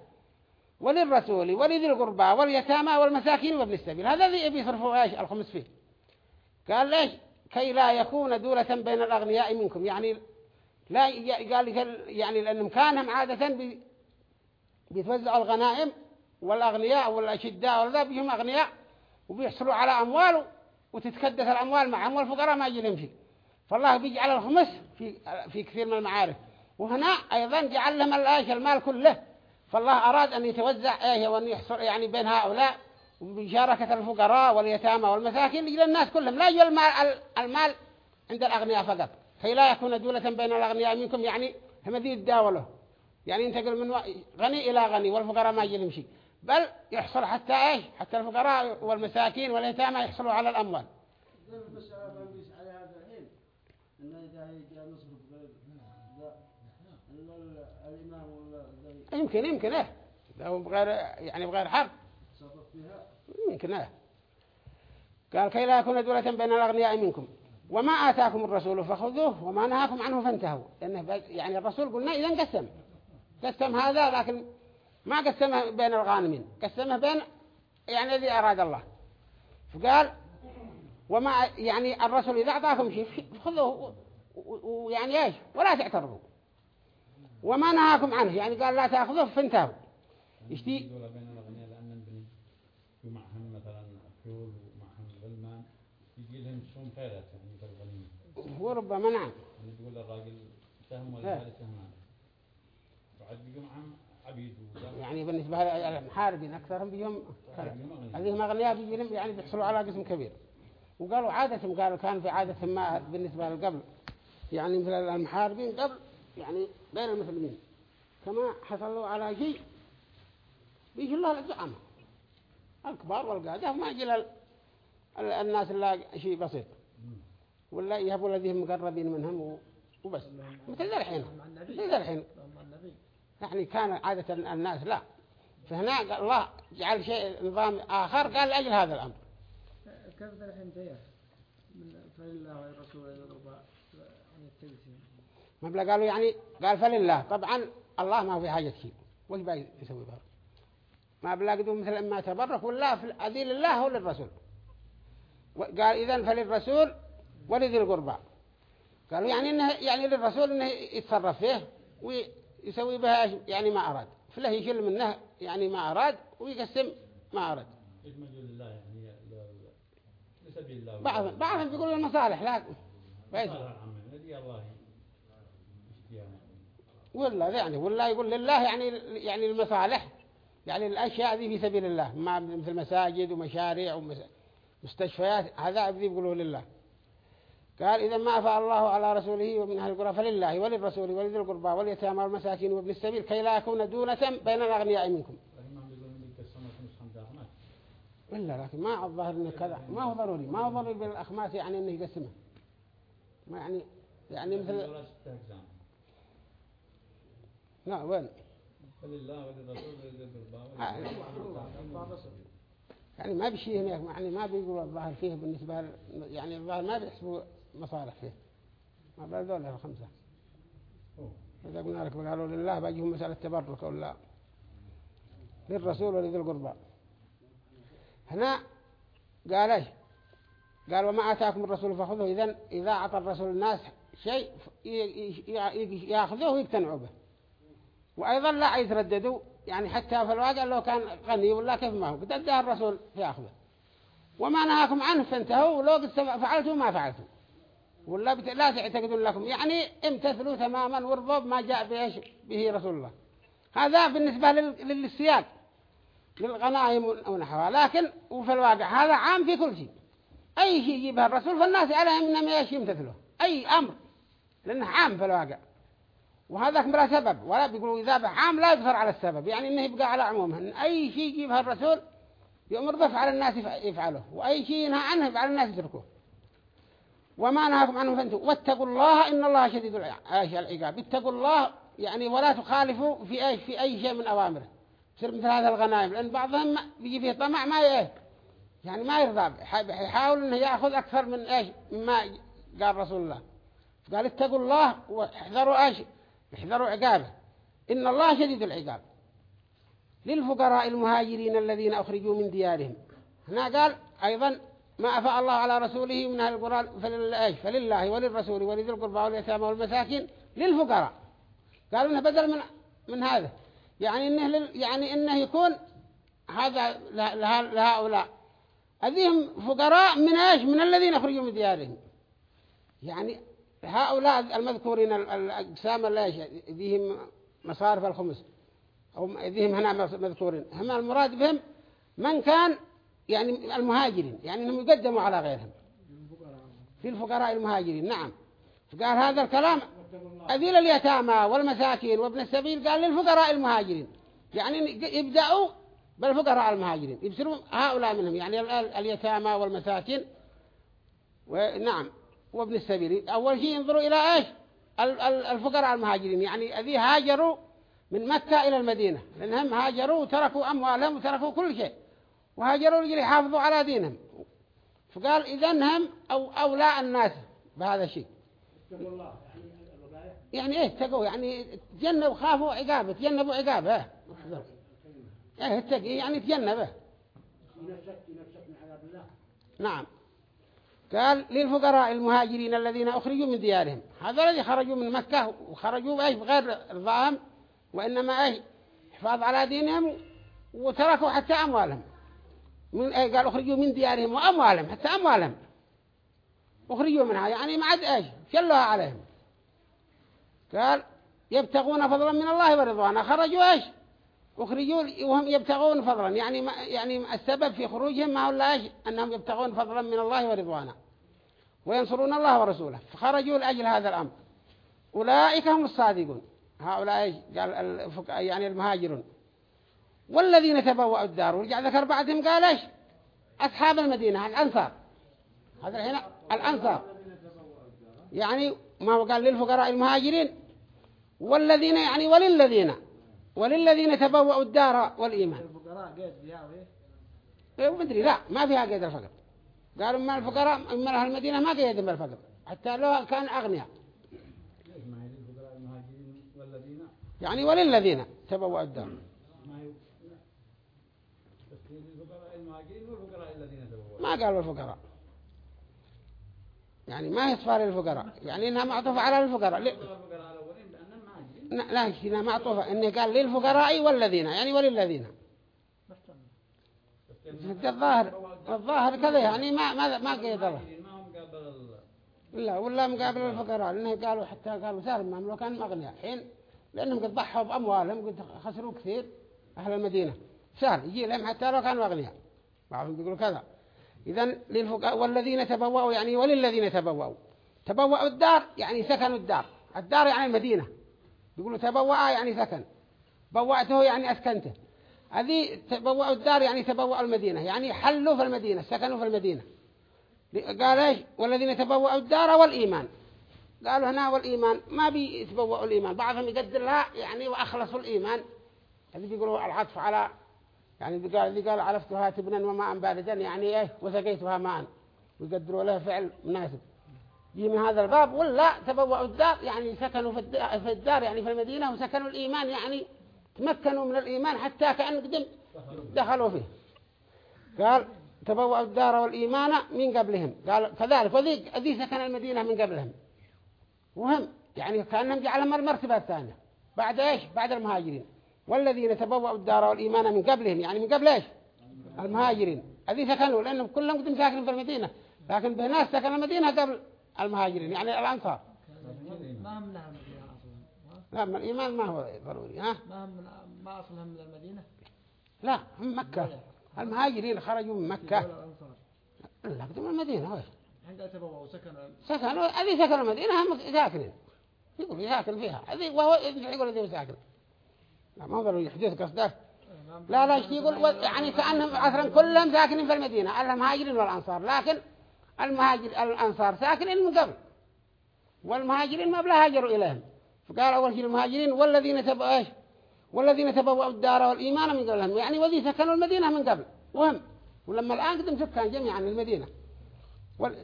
وللرسول ولذي القربى واليتامى والمساكين وابن السبيل. هذا ذي بيصرفوا إيش؟ الخمس فيه. قال ليش كي لا يكون دولة بين الأغنياء منكم. يعني لا قال يعني لأنهم كانهم عادة بيتوزعوا الغنائم والأغنياء والأشداء والذا بيهم أغنياء وبيحصلوا على أموال وتتكدس الأموال معهم والفقراء ما يجي شيء فالله بيجعل الخمس في في كثير من المعارف. وهنا أيضا جعل لهم المال كله. فالله أراد أن يتوزع إيه وأن يحصل يعني بين هؤلاء بشاركة الفقراء واليتامى والمساكين إلى الناس كلهم. لا يجي المال, المال عند الأغنياء فقط. كي لا يكون دولة بين الأغنياء منكم يعني هم ذي يتداولوا يعني ينتقل من غني إلى غني والفقراء ما يجي شيء. بل يحصل حتى إيش؟ حتى الفقراء والمساكين واليتامى يحصلوا على الأموال. يمكن يمكن إيه؟ لو بغير يعني بغير حرب يمكن إيه قال كي لا يكون دولة بين الأغنياء منكم. وما آتاكم الرسول فخذوه وما نهاكم عنه فانتهوا. لأنه يعني الرسول قلنا إذا قسم. قسم هذا لكن ما قسمه بين الغانمين. قسمه بين يعني الذي أراد الله. فقال وما يعني الرسول إذا أعطاكم شيء خذوه ويعني إيش؟ ولا تعترضوا. وما نهاكم عنه. يعني قال لا تأخذوه فانتهوا. يشتي ومعهم مثلا فيول ومعهم غلمان خيرات يعني الغنيمة وربما نعم. يعني تقول الراجل سهم ولا سهمان بعد بيجي معهم عبيد يعني بالنسبة للمحاربين أكثرهم بيهم هذه أغنياء بيجيهم يعني بيحصلوا على قسم كبير. وقالوا عادة قالوا كان في عادة ما بالنسبة للقبل يعني مثل المحاربين قبل يعني بين المسلمين. كما حصلوا على شيء بيجي الله الزعماء الكبار والقادة ما يجي الناس اللي شيء بسيط. ولا يهبوا الذين مقربين منهم وبس. مثل ذا الحين. مثل ذا الحين. يعني كان عادة الناس لا. فهنا الله جعل شيء نظام آخر قال لأجل هذا الأمر. كيف ذا الحين جاء فلله والرسول عن التلسين ما بلا قالوا يعني قال فلله. طبعا الله ما في حاجة شيء. وش بقى يسوي بها ما بلا قدوا مثل اما تبرك ولا في أذي لله هو للرسول. قال إذن فللرسول ولذي القربى. قالوا يعني إنه يعني للرسول إنه يتصرف فيه ويسوي بها يعني ما أراد. فله يشيل منه يعني ما أراد ويقسم ما أراد. يعني لسبيل الله. بعض بعضهم بيقولوا المصالح لا الله ولا يعني ولا يقول لله يعني يعني المصالح. يعني الأشياء ذي في سبيل الله. ما مثل مساجد ومشاريع ومستشفيات هذا ذي يقولوا لله. قال إذا ما أفاء الله على رسوله ومن أهل القرى فلله وللرسول ولذي القربى واليتامى والمساكين وابن السبيل كي لا يكون دونة بين الأغنياء منكم. إلا لكن ما الظاهر إنه كذا. ما هو ضروري ما هو ضروري بالأخماس يعني إنه يقسمه. ما يعني يعني مثل لا وين؟ فلله وللرسول يعني ما بشيء هناك يعني ما بيقولوا الظاهر فيه بالنسبة يعني الظاهر ما بيحسبوا مصالح فيه. ما بذول الخمسة إذا قلنا لك قالوا لله باجيهم مسألة تبرك ولا للرسول ولذي القربى. هنا قال إيش؟ قال وما آتاكم الرسول فخذوه. إذن إذا أعطى الرسول الناس شيء يأخذوه ويقتنعوا به. وأيضا لا يترددوا يعني حتى في الواقع لو كان غني ولا كيف ما هو قد الرسول يأخذه وما نهاكم عنه فانتهوا ولو قد فعلتوا ما فعلتوا. ولا بت... لا تعتقدون لكم. يعني امتثلوا تماما وارضوا بما جاء به, به رسول الله. هذا بالنسبة لل... للسياق للغنائم ونحوها. لكن وفي الواقع هذا عام في كل شيء. أي شيء يجيبها الرسول فالناس عليهم يشي يمتثلوا أي أمر. لأنه عام في الواقع. وهذا بلا سبب ولا بيقولوا إذا عام لا يظهر على السبب يعني إنه يبقى على عمومه أي شيء يجيبها الرسول يأمر به على الناس يفعله وأي شيء ينهى عنه يفعل الناس يتركوه وما نهاكم عنه فانتوا واتقوا الله إن الله شديد العقاب. اتقوا الله يعني ولا تخالفوا في أي في أي شيء من أوامره. يصير مثل هذا الغنائم لأن بعضهم بيجي فيه طمع ما يه يعني ما يرضى يحاول إنه يأخذ أكثر من إيش؟ ما قال رسول الله. قال اتقوا الله واحذروا إيش؟ احذروا عقابه. إن الله شديد العقاب. للفقراء المهاجرين الذين أخرجوا من ديارهم. هنا قال أيضا ما أفاء الله على رسوله من أهل القرى فلله وللرسول ولذي القربى واليتامى والمساكين للفقراء. قالوا إنه بدل من من هذا. يعني إنه لل يعني إنه يكون هذا لهؤلاء. هذيهم فقراء من إيش؟ من الذين أخرجوا من ديارهم. يعني هؤلاء المذكورين ال- الاقسام اللي إيش ذيهم مصارف الخمس. أو ذيهم هنا مذكورين. هم المراد بهم من كان يعني المهاجرين يعني إنهم يقدموا على غيرهم. في الفقراء المهاجرين نعم. فقال هذا الكلام أذيل اليتامى والمساكين وابن السبيل قال للفقراء المهاجرين. يعني يبدأوا بالفقراء المهاجرين. يبصروا هؤلاء منهم يعني ال- ال- اليتامى والمساكين. ونعم وابن السبيل. أول شيء ينظروا إلى إيش؟ ال- ال- الفقراء المهاجرين. يعني الذي هاجروا من مكة إلى المدينة. لأنهم هاجروا وتركوا أموالهم وتركوا كل شيء. وهاجروا لجل يحافظوا على دينهم. فقال إذن هم أو أولى الناس بهذا الشيء. يعني إيه اتقوا؟ يعني تجنبوا خافوا عقابة تجنبوا عقابة. إيه اتقي يعني تجنبه نعم. قال للفقراء المهاجرين الذين أخرجوا من ديارهم. هذا الذي خرجوا من مكة وخرجوا بغير رضاهم وإنما إيش حفاظ على دينهم وتركوا حتى أموالهم. من قال أخرجوا من ديارهم وأموالهم حتى أموالهم. أخرجوا منها يعني ما عاد إيش شلوها عليهم. قال يبتغون فضلا من الله ورضوانا. خرجوا إيش؟ أخرجوا وهم يبتغون فضلا. يعني ما يعني السبب في خروجهم ما هو إلا إيش؟ أنهم يبتغون فضلا من الله ورضوانا. وينصرون الله ورسوله. فخرجوا لأجل هذا الأمر. أولئك هم الصادقون. هؤلاء قال. يعني المهاجرون. والذين تبوأوا الدار. ورجع ذكر بعدهم قال إيش؟ أصحاب المدينة الأنصار. هذا الحين الأنصار. يعني ما هو قال للفقراء المهاجرين. والذين يعني وللذين. وللذين تبوأوا الدار والإيمان. الفقراء قيد إيه مدري لا ما فيها قيد الفقر. قالوا ما الفقراء من أهل المدينة ما قيدهم بالفقر. حتى لو كان أغنياء. يعني وللذين تبوأوا الدار. ما قالوا الفقراء. يعني ما هي صفار للفقراء يعني إنها معطوفة على الفقراء ل- الفقراء الأولين بأنهم مهاجرين لا إنها معطوفة إنه قال للفقراء والذين يعني وللذين. الظاهر الظاهر كذا يعني ما ما ما قيد الله. لا ولا مقابل الفقراء لأنه قالوا حتى قالوا سالم ما لو كانوا أغنياء حين لأنهم قد ضحوا بأموالهم قد خسروا كثير أهل المدينة. سهل يجي لهم حتى لو كانوا أغنياء بعضهم يقولوا كذا. إذا للفقراء والذين تبوأوا يعني وللذين تبوأوا. تبوأوا الدار يعني سكنوا الدار. الدار يعني المدينة. يقولوا تبوأ يعني سكن. بوأته يعني أسكنته. هذه تبوأوا الدار يعني تبوأوا المدينة. يعني حلوا في المدينة سكنوا في المدينة. قال إيش؟ والذين تبوأوا الدار والإيمان. قالوا هنا والإيمان. ما بيتبوأوا الإيمان. بعضهم يقدر لها يعني وأخلصوا الإيمان. هذه بيقولوا العطف على يعني قال ذي قال عرفتها تبنا وماء باردا يعني إيه؟ وسقيتها ماء. ويقدروا له فعل مناسب. يجي من هذا الباب ولا تبوأوا الدار يعني سكنوا في الدار, يعني في المدينة وسكنوا الإيمان يعني تمكنوا من الإيمان حتى كأن قدم دخلوا فيه. قال تبوأوا الدار والإيمان من قبلهم. قال كذلك وذي ذي سكن المدينة من قبلهم. وهم يعني كأنهم جعلهم المرتبة الثانية بعد إيش؟ بعد المهاجرين. والذين تبوأوا الدار والإيمان من قبلهم. يعني من قبل إيش؟ المهاجرين. الذي سكنوا؟ لأنهم كلهم قدم ساكنين في المدينة. لكن بناس سكن المدينة قبل المهاجرين يعني الأنصار. ما لا ما الإيمان ما هو ضروري ها؟ ما هم من ما أصلهم من المدينة لا هم مكة. المهاجرين خرجوا من مكة. لا قدم المدينة وش عند تبوأوا وسكنوا سكنوا هذه سكن المدينة هم ساكنين يقول يساكن فيها. هذه وهو يقول هذه ساكن لا ما ضروري يحدث قصده. لا لا يقول يعني كأنهم عصرا كلهم ساكنين في المدينة المهاجرين والأنصار. لكن المهاجر الأنصار ساكنين من قبل. والمهاجرين ما بلا هاجروا إليهم. فقال أول شيء المهاجرين والذين تبوا إيش؟ والذين تبوأوا الدار والإيمان من قبلهم. يعني وذي سكنوا المدينة من قبل. وهم. ولما الآن قدم سكان جميعا المدينة وال...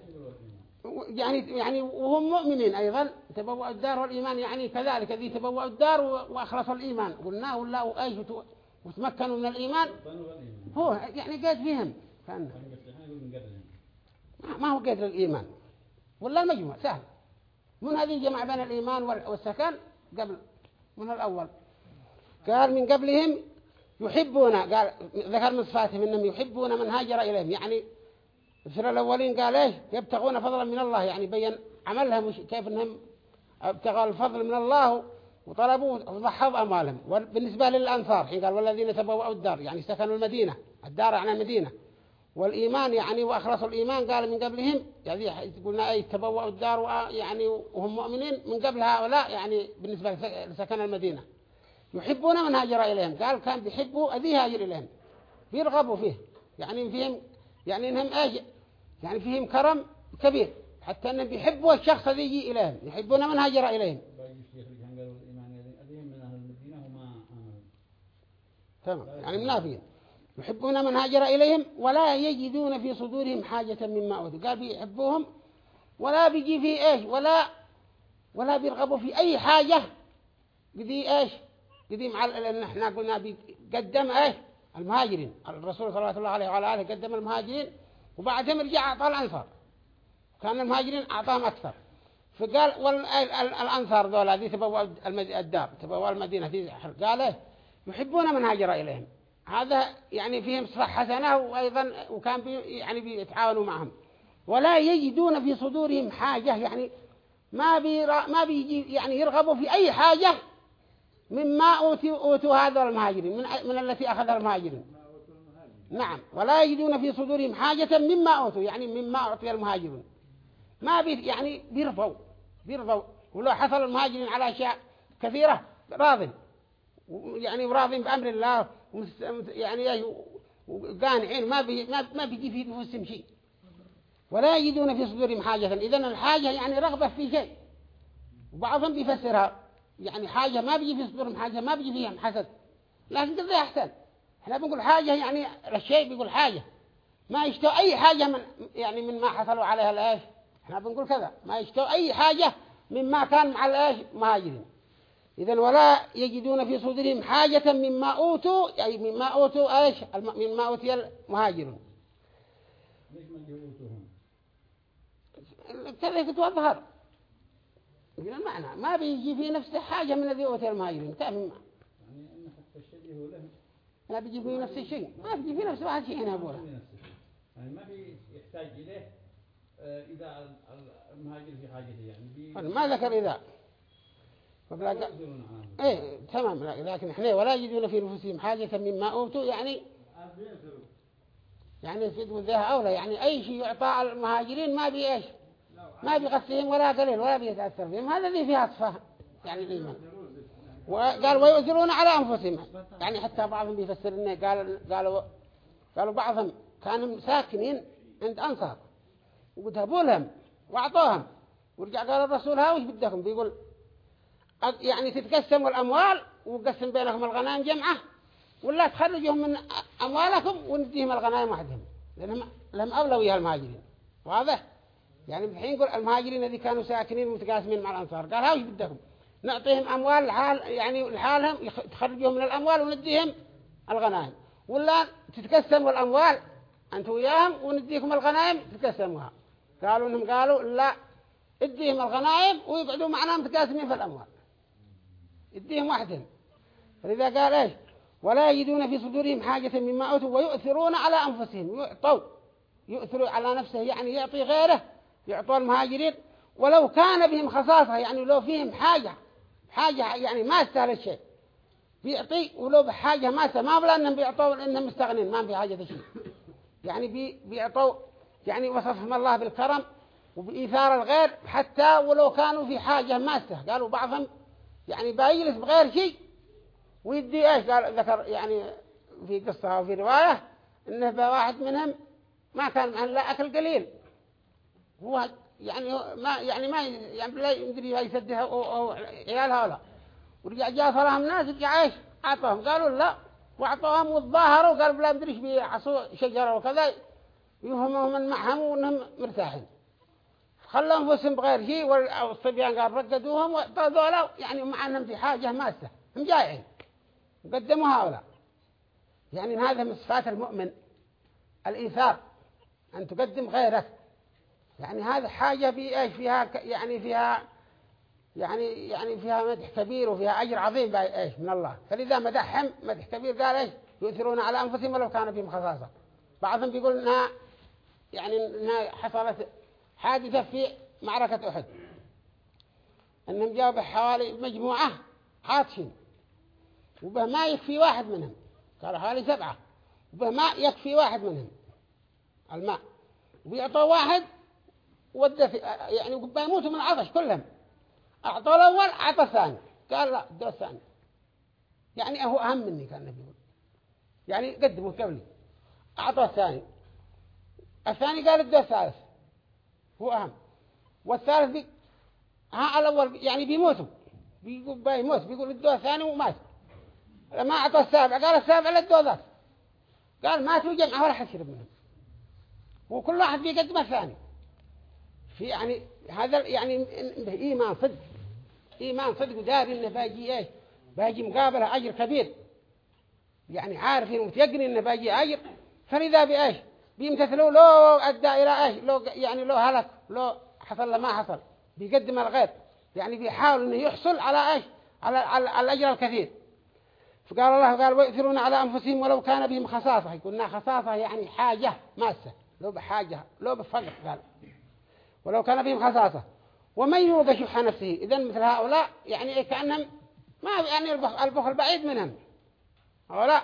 يعني يعني وهم مؤمنين أيضا. تبوأوا الدار والإيمان يعني كذلك. ذي تبوأوا الدار وأخلصوا الإيمان. قلنا ولا أيش وت- وتمكنوا من الإيمان؟ هو يعني قيد فيهم كأنه ما- هو قيد للإيمان ولا المجموع سهل. من هذه جمع بين الإيمان وال- والسكن؟ قبل من الأول. قال من قبلهم يحبون قال ذكر من صفاتهم إنهم يحبون من هاجر إليهم. يعني مثل الأولين قال إيش يبتغون فضلا من الله. يعني بين عملها مش كيف إنهم ابتغوا الفضل من الله وطلبوا وضحوا أموالهم وبالنسبة للأنصار حين قال والذين تبوأوا الدار يعني سكنوا المدينة الدار يعني المدينة. والإيمان يعني وأخلصوا الإيمان قال من قبلهم. يعني قلنا أي تبوأوا الدار يعني وهم مؤمنين من قبل هؤلاء يعني بالنسبة لسكن المدينة. يحبون من هاجر إليهم. قال كان بيحبوا أذي هاجر إليهم. بيرغبوا فيه. يعني فيهم يعني إنهم إيش؟ يعني فيهم كرم كبير. حتى أنهم بيحبوا الشخص الذي يجي إليهم. يحبون من هاجر إليهم. تمام. يعني منافقين. يحبون من هاجر إليهم ولا يجدون في صدورهم حاجة مما أوتوا. قال بيحبوهم ولا بيجي في إيش ولا ولا بيرغبوا في أي حاجة. قدي إيش قدي مع لأن إحنا قلنا بيقدم إيش المهاجرين. الرسول صلى الله عليه وعلى آله قدم المهاجرين وبعدهم رجع أعطى الأنصار. كان المهاجرين أعطاهم أكثر. فقال والأنصار ذولا ذي تبوأ الدار تبوأ المدينة ذي قال إيه يحبون من هاجر إليهم. هذا يعني فيهم صفة حسنة وأيضا وكان بي يعني بيتعاونوا معهم. ولا يجدون في صدورهم حاجة يعني ما بي ما بيجي يعني يرغبوا في أي حاجة مما أوتوا, أوتوا هذا المهاجرين من, من التي أخذها المهاجرين نعم ولا يجدون في صدورهم حاجة مما أوتوا يعني مما أعطي المهاجرون. ما بي يعني بيرضوا بيرضوا. ولو حصل المهاجرين على أشياء كثيرة راضٍ يعني راضين بأمر الله. يعني قانعين ما بي ما ما بيجي في نفسهم شيء. ولا يجدون في صدورهم حاجة. إذن الحاجة يعني رغبة في شيء. وبعضهم بيفسرها. يعني حاجة ما بيجي في صدورهم حاجة ما بيجي فيهم حسد. لكن كذا أحسن إحنا بنقول حاجة يعني الشيء بيقول حاجة. ما يشتوا أي حاجة من يعني من ما حصلوا عليها الإيش إحنا بنقول كذا. ما يشتوا أي حاجة مما كان مع الإيش مهاجرين إذا ولا يجدون في صدورهم حاجة مما أوتوا أي مما أوتوا إيش؟ مما أوتي المهاجرون. ما كذا تظهر من المعنى ما بيجي في نفسه حاجة من الذي أوتي المهاجرين يعني له لا بيجي في نفس الشيء ما بيجي في نفس واحد شيء هنا أقوله. يعني ما بيحتاج إليه آه، إذا المهاجر في حاجته يعني ما ذكر إذا. إيه تمام. لكن إحنا ولا يجدون في نفسهم حاجة مما أوتوا يعني يعني في ذا أولى. يعني أي شيء يعطى المهاجرين ما بي إيش؟ ما بيغسهم ولا قليل ولا بيتأثر فيهم هذا ذي فيها صفة يعني الإيمان. وقال ويؤثرون على أنفسهم. يعني حتى بعضهم بيفسر إنه قال قالوا قالوا بعضهم كانوا ساكنين عند أنصار. وذهبوا لهم وأعطوهم. ورجع قال الرسول ها وش بدكم؟ بيقول يعني تتقسموا الأموال وقسم بينكم الغنائم جمعة ولا تخرجوهم من أموالكم ونديهم الغنائم وحدهم لأنهم لهم أولوية المهاجرين واضح؟ يعني الحين يقول المهاجرين الذي كانوا ساكنين متقاسمين مع الأنصار قال ها وش بدكم نعطيهم أموال لحال يعني لحالهم تخرجوهم من الأموال ونديهم الغنائم ولا تتقسموا الأموال أنتوا وياهم ونديكم الغنائم تتقسموها؟ قالوا إنهم قالوا لا اديهم الغنائم ويقعدوا معنا متقاسمين في الأموال. اديهم واحدهم فلذا قال إيش؟ ولا يجدون في صدورهم حاجة مما أوتوا ويؤثرون على أنفسهم. يعطوا. يؤثروا على نفسه يعني يعطي غيره. يعطوا المهاجرين. ولو كان بهم خصاصة يعني لو فيهم حاجة. حاجة يعني ما استاهل الشيء. بيعطي ولو بحاجة ما استاهل. ما بلا أنهم بيعطوا لأنهم مستغنين. ما في حاجة شيء. يعني بي بيعطوا يعني وصفهم الله بالكرم وبإيثار الغير حتى ولو كانوا في حاجة ما استاهل. قالوا بعضهم يعني بيجلس بغير شيء. ويدي إيش قال ذكر يعني في قصة أو في رواية إنه بواحد منهم ما كان معه لا أكل قليل. هو يعني ما يعني ما يعني لا يدري يسدها أو, أو عيالها ولا ورجع جاء صلاهم الناس رجع إيش؟ أعطاهم. قالوا لا. واعطوهم وتظاهروا قالوا لا مدريش بيعصوا شجرة وكذا يفهموا من معهم وإنهم مرتاحين. خلوا انفسهم بغير شيء والصبيان قال رقدوهم وذولا يعني مع أنهم في حاجة ماسة. هم جائعين وقدموا هؤلاء. يعني هذا من صفات المؤمن. الإيثار أن تقدم غيرك يعني هذا حاجة بإيش فيها ك- يعني فيها يعني يعني فيها مدح كبير وفيها أجر عظيم إيش؟ من الله. فلذا مدحهم مدح كبير قال إيش؟ يؤثرون على أنفسهم ولو كان فيهم خصاصة بعضهم بيقول إنها يعني إنها حصلت حادثة في معركة أحد. أنهم جابوا حوالي مجموعة عاطشين وبه ما يكفي واحد منهم. قالوا حوالي سبعة. وبه ما يكفي واحد منهم. الماء. وبيعطوا واحد ودى يعني بيموتوا من العطش كلهم. أعطوا الأول أعطى الثاني. قال لا ده الثاني. يعني هو أهم مني كان النبي يقول. يعني قدموا قبلي. أعطى الثاني. الثاني قال الدو الثالث. هو أهم. والثالث بي ها الأول يعني بيموتوا. بيقول بيموت بيقول الدو الثاني ومات. لما أعطى السابع قال السابع للدو ذات. قال ما توجد ولا حد يشرب منهم وكل واحد بيقدم الثاني. في يعني هذا يعني إيمان صدق. إيمان صدق وداري إنه باجي إيه باجي مقابلة أجر كبير. يعني عارفين ومتيقنين إنه باجي أجر. فلذا بإيش؟ بيمتثلوا لو أدى إلى إيش لو يعني لو هلك لو حصل ما حصل بيقدم الغير يعني بيحاول إنه يحصل على إيش؟ على, على, على الأجر الكثير. فقال الله قال ويؤثرون على أنفسهم ولو كان بهم خصاصة. يقولنا خصاصة يعني حاجة ماسة لو بحاجة لو بفقر. قال. ولو كان بهم خصاصة. ومن يوق شح نفسه؟ إذا مثل هؤلاء يعني كأنهم ما يعني البخل بعيد منهم. هؤلاء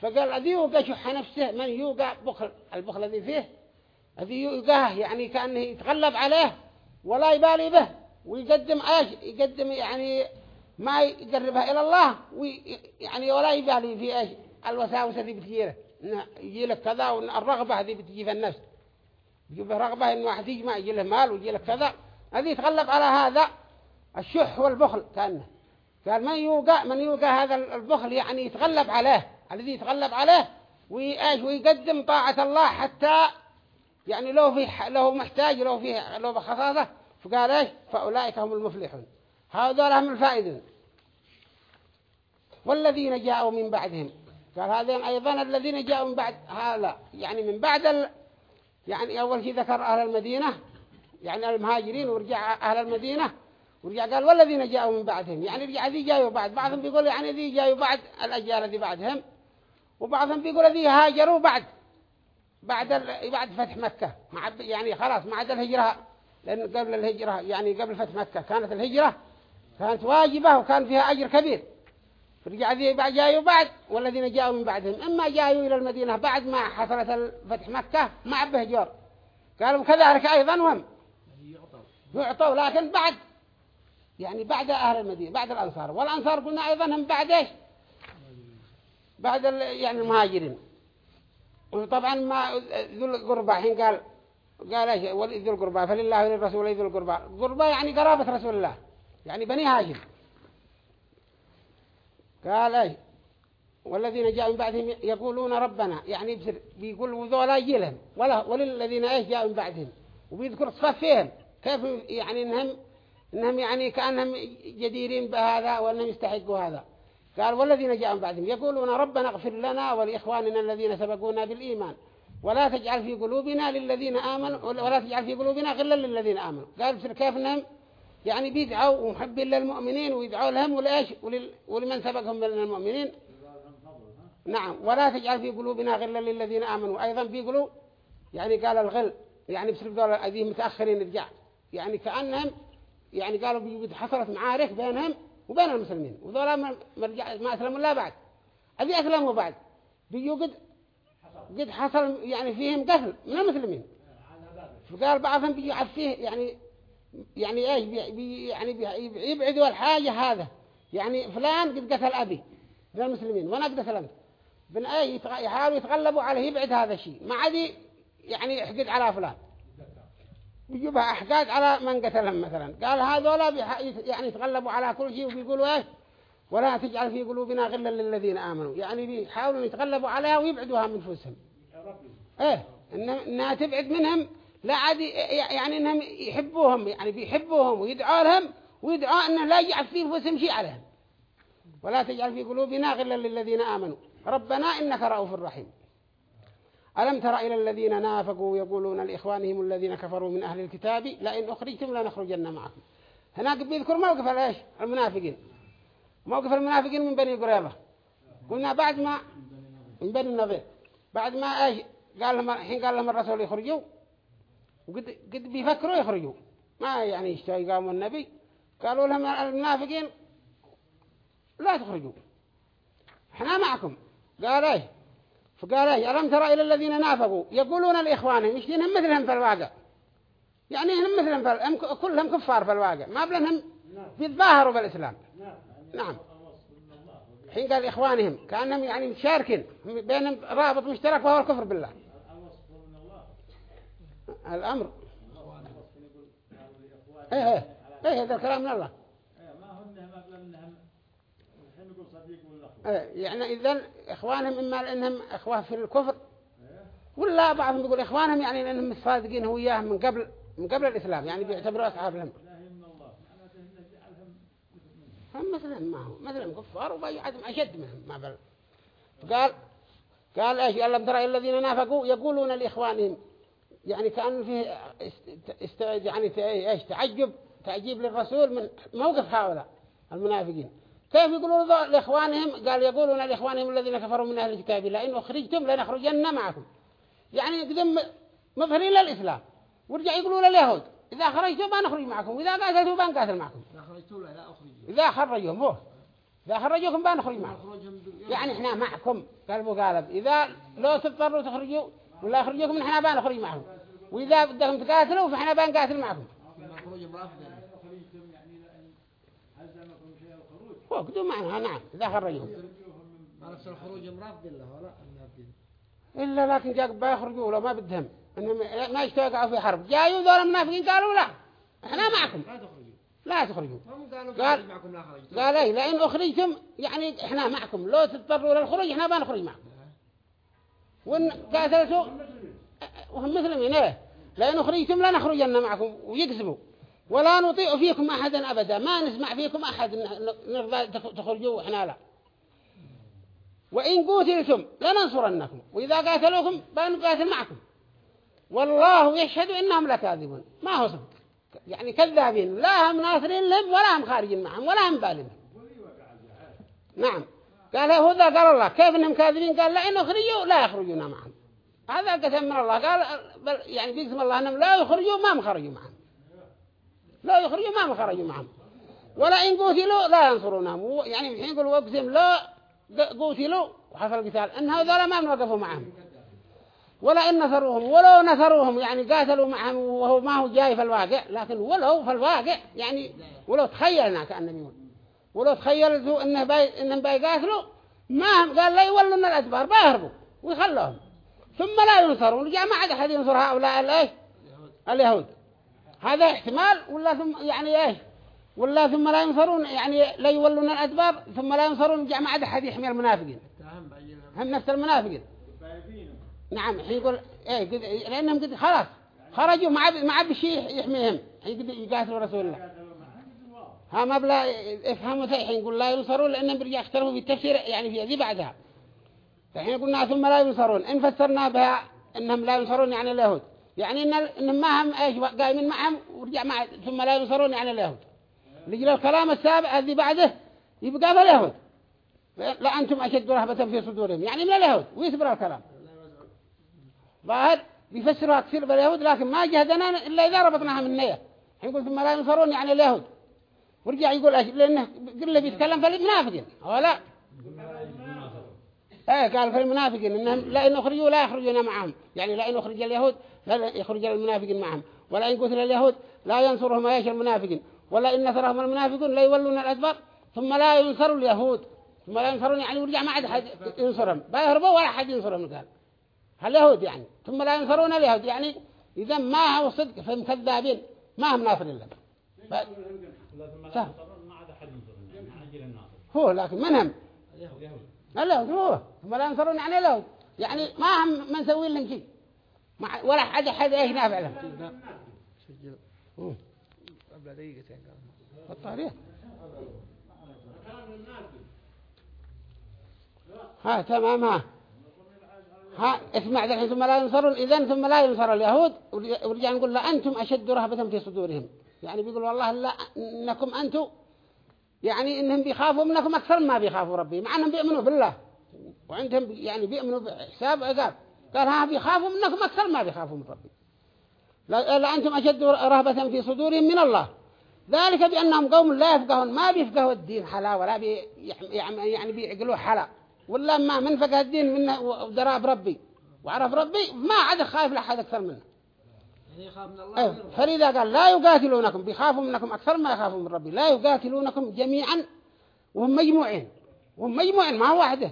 فقال الذي يوقع شح نفسه؟ من يوقع بخل البخل الذي فيه؟ الذي يوقعه يعني كأنه يتغلب عليه ولا يبالي به ويقدم إيش يقدم يعني ما يقربها إلى الله ويعني ولا يبالي في إيش؟ الوساوس اللي إنه يجي لك كذا والرغبة هذه بتجي في النفس. يجيب رغبة إنه واحد يجمع يجي له مال ويجي لك كذا. هذه يتغلب على هذا الشح والبخل كأنه. قال من يوقع من يوقع هذا البخل يعني يتغلب عليه. الذي يتغلب عليه ويأش ويقدم طاعة الله حتى يعني لو في لو محتاج لو فيه لو بخصاصة فقال إيش؟ فأولئك هم المفلحون. هذول هم الفائزون. والذين جاءوا من بعدهم. قال هذين أيضا الذين جاءوا من بعد هذا. يعني من بعد ال... يعني أول شيء ذكر أهل المدينة. يعني المهاجرين ورجع أهل المدينة. ورجع قال والذين جاءوا من بعدهم. يعني رجع ذي جاءوا بعد. بعضهم بيقول يعني ذي جاءوا بعد الأجيال الذي بعدهم. وبعضهم بيقول ذي هاجروا بعد بعد بعد فتح مكة. مع يعني خلاص ما عاد الهجرة لأن قبل الهجرة يعني قبل فتح مكة كانت الهجرة كانت واجبة وكان فيها أجر كبير. فرجع ذي بعد جاءوا بعد والذين جاءوا من بعدهم. إما جاءوا إلى المدينة بعد ما حصلت فتح مكة مع بهجار قالوا كذلك أيضا هم يعطوا لكن بعد يعني بعد أهل المدينة بعد الأنصار. والأنصار قلنا أيضا هم بعد إيش؟ بعد يعني المهاجرين. وطبعا ما ذو القربى حين قال قال إيش؟ ذو القربى فلله وللرسول ذو القربى. قربى يعني قرابة رسول الله يعني بني هاشم. قال إيش؟ والذين جاءوا من بعدهم يقولون ربنا يعني بيقول وذولا يجيلهم ولا وللذين إيش جاءوا من بعدهم؟ وبيذكر صفات فيهم. كيف يعني انهم إنهم يعني كأنهم جديرين بهذا وإنهم يستحقوا هذا. قال والذين جاءوا بعدهم يقولون ربنا اغفر لنا ولإخواننا الذين سبقونا بالإيمان ولا تجعل في قلوبنا للذين آمنوا ولا تجعل في قلوبنا غلا للذين آمنوا. قال بسر كيف انهم يعني بيدعوا ومحبين للمؤمنين ويدعوا لهم ولإيش؟ ولمن سبقهم من المؤمنين. نعم. ولا تجعل في قلوبنا غلا للذين آمنوا. أيضا بيقولوا يعني قال الغل. يعني بسبب دول أذيه متأخرين رجع يعني كأنهم يعني قالوا حصلت معارك بينهم وبين المسلمين. وذولا ما ما أسلموا لا بعد. أذي أسلموا بعد. بيجوا قد قد حصل يعني فيهم قتل من المسلمين. فقال بعضهم بيجوا فيه يعني يعني إيش؟ بي يعني بي يبعدوا الحاجة هذا. يعني فلان قد قتل أبي من المسلمين وأنا قد قتلت بن اي يحاولوا يتغلبوا عليه يبعد هذا الشيء. ما عاد يعني يحقد على فلان. بيجيبها احقاد على من قتلهم مثلا. قال هذولا يعني يتغلبوا على كل شيء وبيقولوا إيش ولا تجعل في قلوبنا غلا للذين آمنوا. يعني بيحاولوا يتغلبوا عليها ويبعدوها من نفوسهم إيه؟ إنها تبعد منهم. لا عاد يعني إنهم يحبوهم. يعني بيحبوهم ويدعوا لهم ويدعوا إنه لا يجعل في نفوسهم شيء عليهم. ولا تجعل في قلوبنا غلا للذين آمنوا. ربنا إنك رؤوف رحيم. ألم تر إلى الذين نافقوا يقولون لإخوانهم الذين كفروا من أهل الكتاب لئن أخرجتم لنخرجن معكم. هناك بيذكر موقف الايش المنافقين. موقف المنافقين من بني قريظة. قلنا بعد ما من بني النظير بعد ما إيش؟ قال لهم الحين قال لهم الرسول يخرجوا. وقد قد بيفكروا يخرجوا. ما يعني يشتوا يقاموا النبي؟ قالوا لهم المنافقين لا تخرجوا. إحنا معكم. قال إيه فقال إيه؟ ألم ترى إلى الذين نافقوا؟ يقولون لإخوانهم يشتينهم مثلهم في الواقع؟ يعني هم مثلهم في كلهم كفار في الواقع ما بلنهم بيتظاهروا بالإسلام نعم. حين قال إخوانهم كأنهم يعني متشاركين هم بينهم رابط مشترك وهو الكفر بالله. الأمر. إيه إيه. إيه هذا الكلام من الله ما هن ما بلنهم الحين يقول صديق ولا إيه يعني إذن إخوانهم إما لأنهم إخوة في الكفر ولا بعضهم يقول إخوانهم يعني لأنهم صادقين هو إياهم من قبل من قبل الإسلام يعني بيعتبروا أصحاب لهم هم مثلهم ما هو مثلهم كفار وبعدهم أشد منهم ما بل قال قال إيش قال لم ترى الذين نافقوا يقولون لإخوانهم يعني كأن فيه است يعني إيش تعجب تعجيب للرسول من موقف هؤلاء المنافقين. كيف يقولون لإخوانهم؟ قال يقولون لإخوانهم الذين كفروا من أهل الكتاب لئن أخرجتم لنخرجن معكم. يعني قدم مظهرين للإسلام. ورجع يقولون لليهود إذا خرجتم ما نخرج معكم وإذا قاتلتم ما نقاتل معكم. لا خرجتوا لا أخرجوا إذا خرجهم هو. إذا خرجوكم ما نخرج معكم يعني إحنا معكم قلبوا قالب إذا لو تضطروا تخرجوا ولا يخرجوكم إحنا بان نخرج معهم وإذا بدهم تقاتلوا معكم. ما خروجهم رافضين خرجتم يعني لأن هزمكم شيء الخروج وقدوا معنا نعم إذا خرجوا ما نفس الخروج رافضين له ولا إلا لكن جاء بيخرجوا لو ما بدهم. إنهم ما يشتوقعوا في حرب. جايوا ذول المنافقين قالوا لا. إحنا معكم. لا تخرجوا. لا تخرجوا. هم قالوا قال- قال إيه لئن أخرجتم يعني إحنا معكم. لو تضطروا للخروج إحنا بنخرج معكم. وإن قاتلتوا وهم مسلمين إيه. لئن أخرجتم لا نخرجن معكم ويكذبوا. ولا نطيع فيكم أحدا أبدا ما نسمع فيكم أحد نرضى تخ- تخرجوا وإحنا لا. وإن قتلتم لننصرنكم وإذا قاتلوكم بنقاتل معكم. والله يشهد إنهم لكاذبون. ما هو صدق. يعني كذابين لا هم ناصرين لهم ولا هم خارجين معهم ولا هم بالهم نعم. قال هذا قال الله كيف إنهم كاذبين؟ قال لئن أخرجوا لا يخرجون معهم. هذا قسم من الله. قال يعني بيقسم الله إنهم لا يخرجوا ما هم خرجوا معهم. لا يخرجوا ما خرجوا معهم. ولا إن قتلوا لا ينصرونهم يعني الحين يقول وقسم لا قتلوا. وحصل قتال إن هذول ما نوقفوا معهم. ولا إن نصروهم. ولو نصروهم يعني قاتلوا معهم وهو ما هو جاي في الواقع لكن ولو في الواقع يعني ولو تخيلنا كأنه بيقول ولو تخيلتوا إنه باي إنهم بيقاتلوا ما قال لا يولون الأدبار بيهربوا ويخلوهم. ثم لا ينصرون. رجع ما عاد أحد ينصر هؤلاء اليهود. هذا احتمال ولا ثم يعني إيه ولا ثم لا ينصرون يعني لا يولون الأدبار ثم لا ينصرون رجع ما عاد أحد يحمي المنافقين. هم نفس المنافقين. نعم يقول إيه قد لأنهم قد خلاص خرجوا ما عاد ما عاد شيء يحميهم. يقاتلوا رسول الله. ها ما بلا افهموا الحين يقول لا ينصرون لأنهم بيرجع يختلفوا في التفسير يعني في ذي بعدها. الحين قلنا ثم لا ينصرون إن فسرنا بها إنهم لا ينصرون يعني اليهود. يعني ان انهم ما هم إيش قايمين معهم ورجع مع ثم لا ينصرون يعني اليهود. لجل الكلام السابق الذي بعده يبقى في اليهود. لا أنتم أشد رهبة في صدورهم. يعني من اليهود. ويثبر الكلام. ظاهر بيفسرها كثير باليهود لكن ما جهدنا إلا إذا ربطناها من نية. يقول ثم لا ينصرون يعني اليهود. ورجع يقول أيش لأنه قل له بيتكلم في المنافقين. هو لا. إيه قال في المنافقين إنهم لا إن أخرجوا لا يخرجون معهم. يعني لا إن أخرج اليهود لا يخرج المنافقين معهم. ولا إن قتل اليهود لا ينصرهم إيش المنافقين. ولا إن نصرهم المنافقون لا يولون الأدبار. ثم لا ينصروا اليهود. ثم لا ينصرون يعني ورجع ما عاد حد ينصرهم. بيهربوا ولا حد ينصرهم قال اليهود يعني؟ ثم لا ينصرون اليهود. يعني إذا ما هو صدق فهم كذابين. ما هم ناصرين لهم ف... سهل. هو لكن منهم اليهود اليهود هو. ثم لا ينصرون يعني اليهود. يعني ما هم ما نسوي لهم شيء ولا حد حد إيش نافع لهم سجل. قبل دقيقتين قال الطارية ها تمام ها. ها اسمع ذلك ثم لا ينصرون. إذن ثم لا ينصر اليهود. ورجع نقول لا أنتم أشد رهبة في صدورهم. يعني بيقول والله لا إنكم أنتم يعني إنهم بيخافوا منكم أكثر ما بيخافوا ربي مع أنهم بيؤمنوا بالله. وعندهم يعني بيؤمنوا بحساب عقاب قال ها بيخافوا منكم أكثر ما بيخافوا من ربي. لا لا أنتم أشد رهبة في صدورهم من الله. ذلك بأنهم قوم لا يفقهون ما بيفقهوا الدين حلا ولا بي يعني بيعقلوا حلا. ولا ما من فقه الدين منه ودراب ربي. وعرف ربي ما عاد خايف لأحد أكثر منه. يعني. ويرضى. فلذا قال لا يقاتلونكم بيخافوا منكم أكثر ما يخافوا من ربي. لا يقاتلونكم جميعا وهم مجموعين. وهم مجموعين ما هو واحدة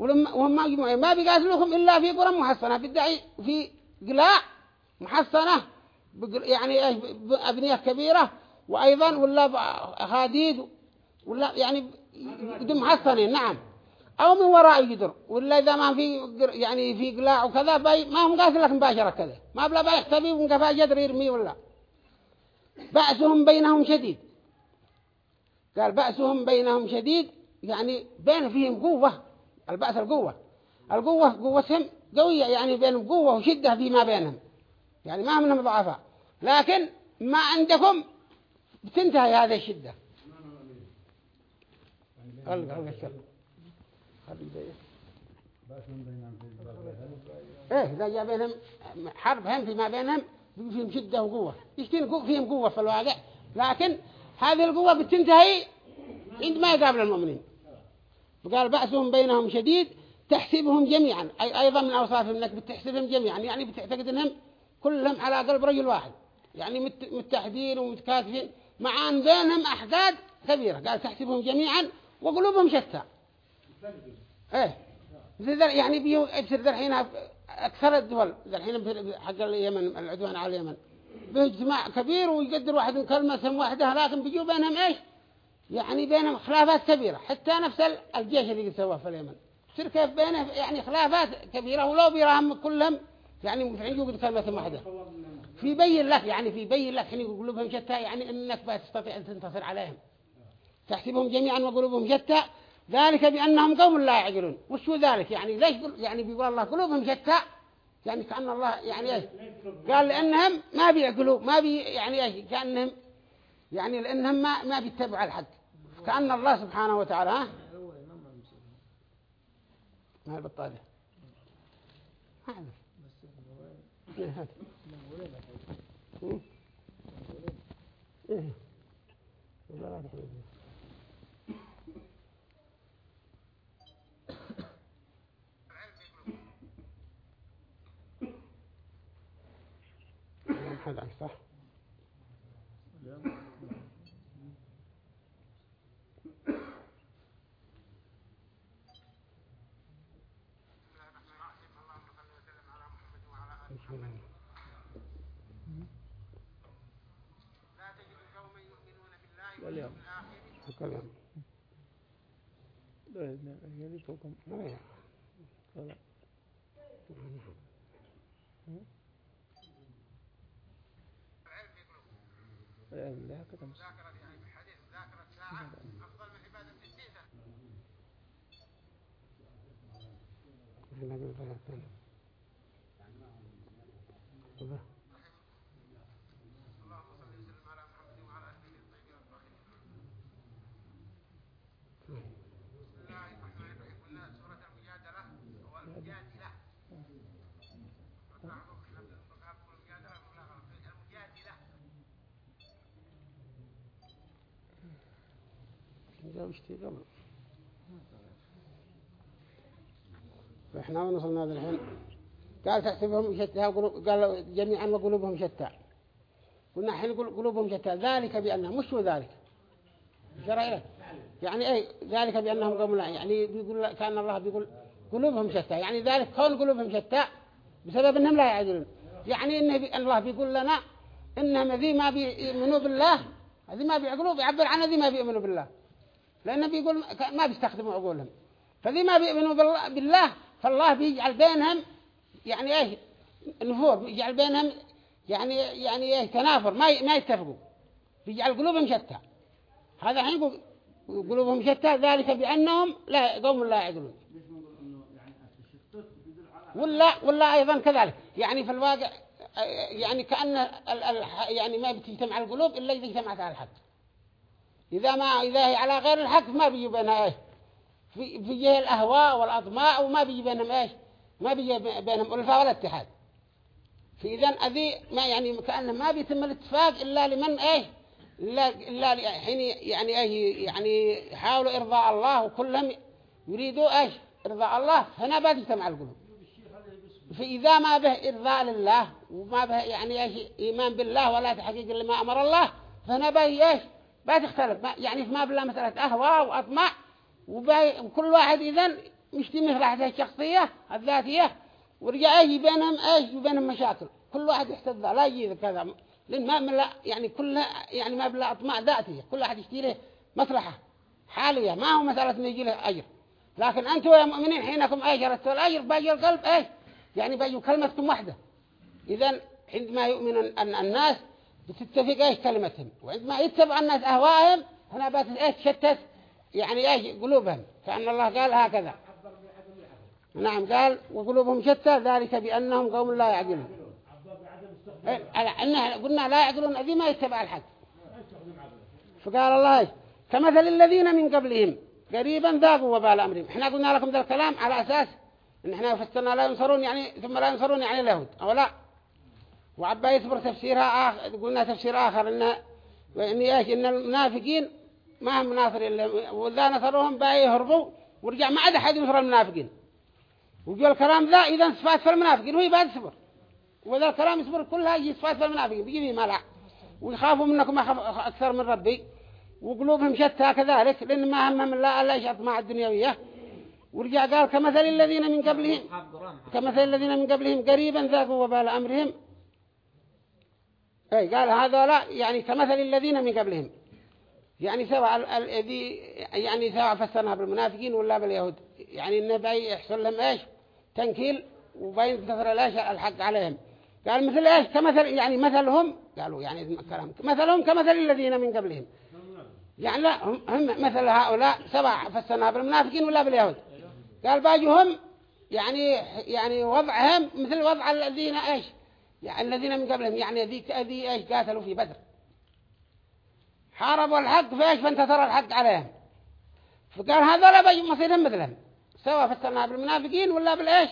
ولما- وهم مجموعين ما بيقاتلوكم إلا في قرى محصنة في الدعي في قلاع محصنة يعني إيش بأبنية كبيرة وأيضا ولا بأخاديد ولا يعني محصنين نعم. أو من وراء جدر ولا إذا ما في يعني في قلاع وكذا باي ما هم قاتل لك مباشرة كذا. ما بلا باي يحتبي ونقفا جدر يرمي ولا. بأسهم بينهم شديد. قال بأسهم بينهم شديد يعني بين فيهم قوة. البأس القوة. القوة قوتهم قوية يعني بينهم قوة وشدة فيما بينهم. يعني ما منهم ضعفاء. لكن ما عندكم بتنتهي هذه الشدة. إيه إذا جاء بينهم حرب هم فيما بينهم فيهم شدة وقوة. يشتين فيهم قوة في الواقع. لكن هذه القوة بتنتهي عندما يقابل المؤمنين. وقال بأسهم بينهم شديد تحسبهم جميعا. أي أيضا من أوصافهم أنك بتحسبهم جميعا. يعني بتعتقد أنهم كلهم على قلب رجل واحد. يعني مت- متحدين ومتكاتفين مع أن بينهم أحداد كبيرة. قال تحسبهم جميعا وقلوبهم شتى. إيه. يعني بيو يصير ذا الحين أكثر الدول. مثل حق اليمن العدوان على اليمن. به كبير ويقدر واحد كلمة واحدة لكن بيجوا بينهم إيش؟ يعني بينهم خلافات كبيرة حتى نفس ال- الجيش اللي سواه في اليمن تصير كيف بينه يعني خلافات كبيرة ولو بيراهم كلهم يعني متعين يقول كلمة واحدة. في بين لك يعني في بين لك حين قلوبهم شتى يعني إنك بتستطيع أن تنتصر عليهم. تحسبهم جميعا وقلوبهم شتى ذلك بأنهم قوم لا يعقلون. وش ذلك؟ يعني ليش يعني بيقول الله قلوبهم شتى؟ يعني كأن الله يعني إيش؟ قال لأنهم ما بيعقلوا ما بي يعني إيش؟ كأنهم يعني لأنهم ما ما بيتبعوا الحق. كأن الله سبحانه وتعالى ها. ما هي بطالة ما أعرف. [COUGHS] هذا صح بسم الله واليوم الكلام لا يعني فوقهم إيه. لا لا كده مش لا لا لا لا. الله. جاوشتي قبل. فإحنا وصلنا هذا الحين. قال تحسبهم شتى قال جميعا وقلوبهم شتى. قلنا قل- قلوبهم شتى. ذلك بأنهم مش ذلك؟ شرع له يعني اي ذلك بأنهم قوم لا يعني بيقول كأن الله بيقول قلوبهم شتى. يعني ذلك كون قلوبهم شتى بسبب إنهم لا يعدلون. يعني بي الله بيقول لنا انهم ذي ما بيؤمنوا بالله هذي ما بيعقلوا بيعبر عن ذي ما بيؤمنوا بالله. لأنه بيقول ما بيستخدموا عقولهم فذي ما بيؤمنوا بالله- فالله بيجعل بينهم يعني إيش نفور بيجعل بينهم يعني يعني إيش تنافر ما ما يتفقوا. بيجعل قلوبهم شتى. هذا الحين قلوبهم شتى ذلك بأنهم لا قوم لا يعقلون. ولا ولا أيضا كذلك. يعني في الواقع يعني كأن يعني ما بتجتمع القلوب إلا إذا اجتمعت على الحق. إذا ما إذا هي على غير الحق ما بيجي بينها إيش؟ في في جهة الأهواء والأطماع وما بيجي بينهم إيش؟ ما بيجي بينهم ألفة ولا اتحاد. فإذا أذي ما يعني كأنه ما بيتم الاتفاق إلا لمن إيه إلا إلا حين يعني إيه؟ يعني يحاولوا إرضاء الله وكلهم يريدوا إيش؟ إرضاء الله. هنا بتجتمع القلوب. فإذا ما به إرضاء لله وما به يعني إيش؟ إيمان بالله ولا تحقيق لما أمر الله فهنا به إيش؟ بتختلف يعني ما بالله مسألة أهواء وأطماع وبي- وكل واحد إذن مشتي مصلحته الشخصية الذاتية ورجع يجي بينهم إيش بينهم مشاكل. كل واحد يحتاج ذا لا يجي كذا. لأن ما من يعني كل يعني ما بلا اطماع ذاتية. كل واحد يشتري له مصلحة حالية ما هو إنه يجي له أجر. لكن أنتم يا مؤمنين حينكم اجرتوا الاجر باجي القلب إيش؟ يعني باجي كلمتكم واحدة اذا عندما يؤمن الناس بتتفق إيش كلمتهم وعندما يتبع الناس أهواءهم هنا بات إيش تشتت يعني إيش قلوبهم؟ كأن الله قال هكذا. نعم قال وقلوبهم شتى ذلك بأنهم قوم لا يعقلون إيه، قلنا لا يعقلون أذي ما يتبع الحق. فقال الله؟ كمثل الذين من قبلهم قريبا ذاقوا وبال أمرهم. إحنا قلنا لكم ذا الكلام على أساس إن إحنا فسرنا لا ينصرون يعني ثم لا ينصرون يعني اليهود أو لا؟ وعبا يصبر تفسيرها آخر قلنا تفسير آخر إن إن إيش؟ إن المنافقين ما هم مناصر إلا وإذا نصروهم بقى يهربوا ورجع ما عاد أحد ينصر المنافقين. وجو الكلام ذا إذا صفات في المنافقين وهي بعد صبر وإذا الكلام يصبر كلها يجي صفات في المنافقين بيجي فيه ملع ويخافوا منكم أكثر من ربي. وقلوبهم شتى كذلك لأن ما همهم إلا إلا يشعط مع الدنيوية. ورجع قال كمثل الذين من قبلهم. كمثل الذين من قبلهم قريبا ذاقوا وبال أمرهم. أي قال هذا لا يعني كمثل الذين من قبلهم. يعني سواء يعني سواء فسرناها بالمنافقين ولا باليهود. يعني إنه بي يحصل لهم إيش؟ تنكيل وبين كثر الإيش؟ الحق عليهم. قال مثل إيش؟ كمثل يعني مثلهم. قالوا يعني الكلام مثلهم كمثل الذين من قبلهم. يعني لا هم, هم مثل هؤلاء سواء فسرناها بالمنافقين ولا باليهود. قال باجهم يعني يعني وضعهم مثل وضع الذين إيش؟ يعني الذين من قبلهم يعني ذيك ذي إيش قاتلوا في بدر. حاربوا الحق فإيش فانتصر الحق عليهم. فقال هذا لا بيجي مصيرهم مثلهم. سواء فسرناها بالمنافقين ولا بالإيش؟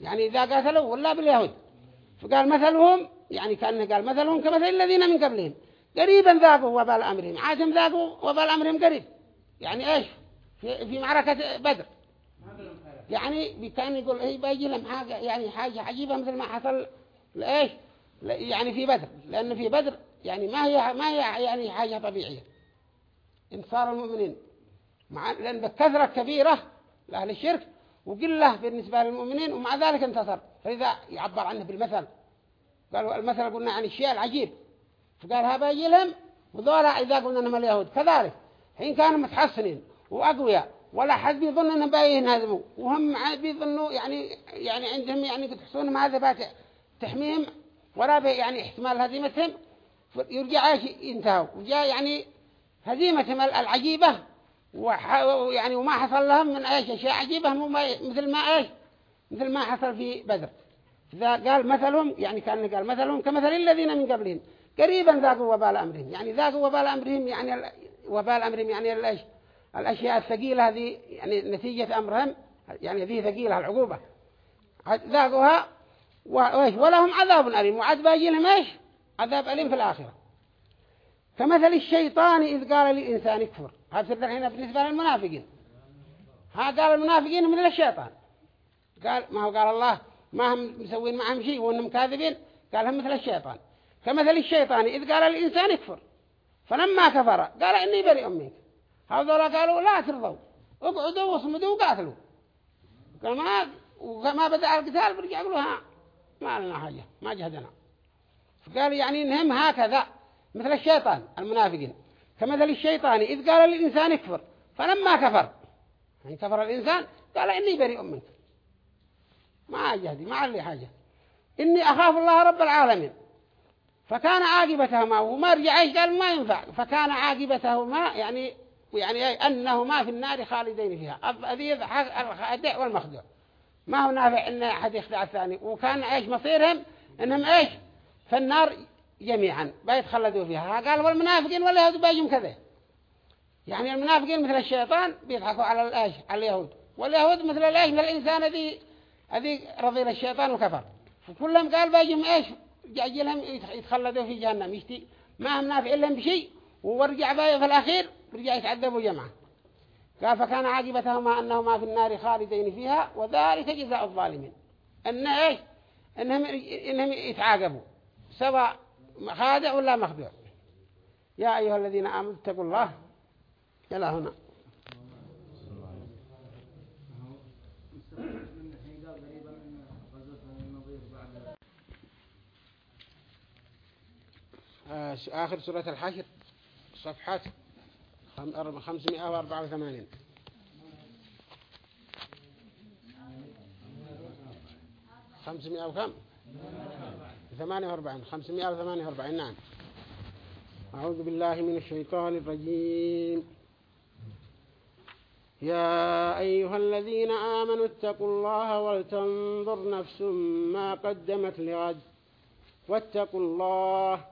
يعني إذا قاتلوا ولا باليهود. فقال مثلهم يعني كأنه قال مثلهم كمثل الذين من قبلهم. قريبا ذاقوا وبال أمرهم عادهم ذاقوا وبال أمرهم قريب. يعني إيش؟ في, في معركة بدر. يعني كان يقول إيه بيجي لهم حاجة يعني حاجة عجيبة مثل ما حصل لإيش؟ ل- يعني في بدر. لأن في بدر يعني ما هي ما هي يعني حاجة طبيعية. انتصار المؤمنين مع لأن بكثرة كبيرة لأهل الشرك وقلة بالنسبة للمؤمنين ومع ذلك انتصر. فإذا يعبر عنه بالمثل. قالوا المثل قلنا عن الشيء العجيب. فقال هذا لهم وذولا إذا قلنا أنهم اليهود. كذلك حين كانوا متحصنين وأقوياء ولا حد بيظن أنهم باين هذبوا وهم بيظنوا يعني يعني عندهم يعني قد تحسونهم هذا تحميهم ولا يعني احتمال هزيمتهم يرجع ينتهوا. وجاء يعني هزيمتهم العجيبة ويعني وما حصل لهم من إيش؟ أشياء عجيبة مثل ما إيش؟ مثل ما حصل في بدر. إذا قال مثلهم يعني كان قال مثلهم كمثل الذين من قبلهم. قريبا ذاقوا وبال أمرهم يعني ذاقوا وبال أمرهم يعني ال- وبال أمرهم يعني الأش... الأشياء الثقيلة هذه يعني نتيجة أمرهم يعني هذه ثقيلة العقوبة. ذاقوها ولهم عذاب أليم. وعاد باجي لهم إيش عذاب أليم في الآخرة. كمثل الشيطان إذ قال للإنسان اكفر. هذا سر هنا بالنسبة للمنافقين. ها قال المنافقين مثل الشيطان. قال ما هو قال الله؟ ما هم مسوين معهم شيء وإنهم كاذبين؟ قال هم مثل الشيطان. كمثل الشيطان إذ قال الإنسان اكفر. فلما كفر قال إني بريء منك. هذولا قالوا لا ترضوا. اقعدوا واصمدوا وقاتلوا. قال ما وما بدأ القتال برجع يقولوا ها ما لنا حاجة ما جهدنا. فقال يعني إنهم هكذا مثل الشيطان المنافقين. كمثل الشيطان إذ قال للإنسان اكفر فلما كفر يعني كفر الإنسان قال إني بريء منك. ما جهدي ما علي حاجة. إني أخاف الله رب العالمين. فكان عاقبتهما وما رجع إيش قال؟ ما ينفع. فكان عاقبتهما يعني يعني أنهما في النار خالدين فيها. هذه الخادع والمخدوع. ما هو نافع إن أحد يخدع الثاني. وكان إيش مصيرهم؟ إنهم إيش؟ في النار جميعا. بيتخلدوا فيها. قال والمنافقين واليهود بيجوا كذا. يعني المنافقين مثل الشيطان بيضحكوا على الإيش؟ على اليهود. واليهود مثل الإيش؟ مثل الإنسان الذي هذه رضي الشيطان وكفر فكلهم قال باجم إيش؟ جاجلهم يتخلدوا في جهنم. يشتي ما هم نافع لهم بشيء. ورجع باي في الأخير رجع يتعذبوا جمعا قال فكان عاجبتهما أنهما في النار خالدين فيها وذلك جزاء الظالمين. إن إيش؟ إنهم, إنهم يتعاقبوا سواء خادع ولا مخدوع. يا أيها الذين آمنوا اتقوا الله. إلى هنا. آه، آخر سورة الحشر صفحات 584 500 وكم؟ 48 548 نعم. أعوذ بالله من الشيطان الرجيم. يا أيها الذين آمنوا اتقوا الله ولتنظر نفس ما قدمت لغد. واتقوا الله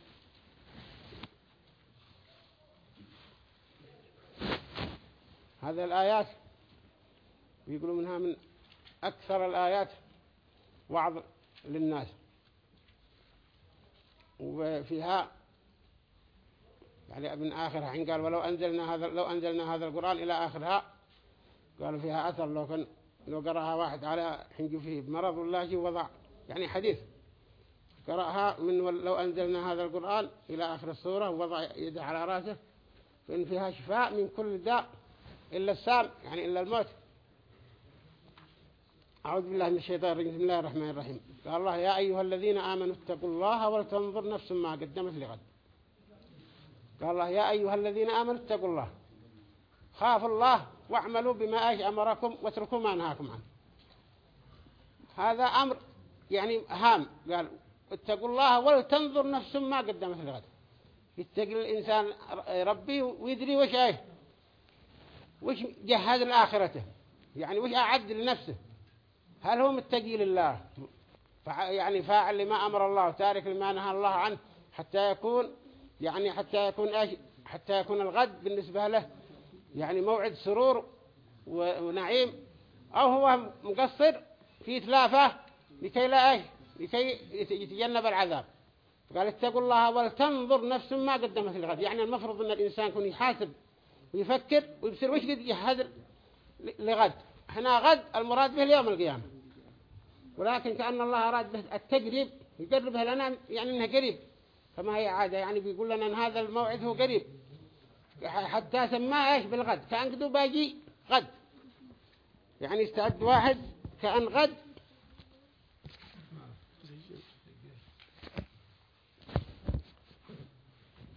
هذه الآيات يقولوا منها من أكثر الآيات وعظ للناس. وفيها يعني من آخرها حين قال ولو أنزلنا هذا لو أنزلنا هذا القرآن إلى آخرها قالوا فيها أثر لو كان لو قرأها واحد على حين فيه بمرض ولا شيء وضع. يعني حديث قرأها من لو أنزلنا هذا القرآن إلى آخر السورة ووضع يده على رأسه فإن فيها شفاء من كل داء إلا السام يعني إلا الموت. أعوذ بالله من الشيطان الرجيم. بسم الله الرحمن الرحيم. قال الله يا أيها الذين آمنوا اتقوا الله ولتنظر نفس ما قدمت لغد. قال الله يا أيها الذين آمنوا اتقوا الله. خافوا الله واعملوا بما أمركم واتركوا ما نهاكم عنه. هذا أمر يعني هام. قال اتقوا الله ولتنظر نفس ما قدمت لغد. يتقي الإنسان ربي ويدري وش إيه وش جهز لآخرته؟ يعني وش أعد لنفسه؟ هل هو متقي لله؟ يعني فاعل لما أمر الله تارك لما نهى الله عنه حتى يكون يعني حتى يكون إيش؟ حتى يكون الغد بالنسبة له يعني موعد سرور ونعيم أو هو مقصر في تلافه لكي لا إيش؟ لكي يتجنب العذاب. قال اتقوا الله ولتنظر نفس ما قدمت الغد يعني المفروض أن الإنسان يكون يحاسب ويفكر ويبصير وش قد يحذر لغد. هنا غد المراد به اليوم القيامة. ولكن كأن الله أراد به التقريب يقربها لنا يعني إنها قريب. كما هي عادة يعني بيقول لنا أن هذا الموعد هو قريب. حتى سماه إيش بالغد؟ كأن قدو باجي غد. يعني استعد واحد كأن غد.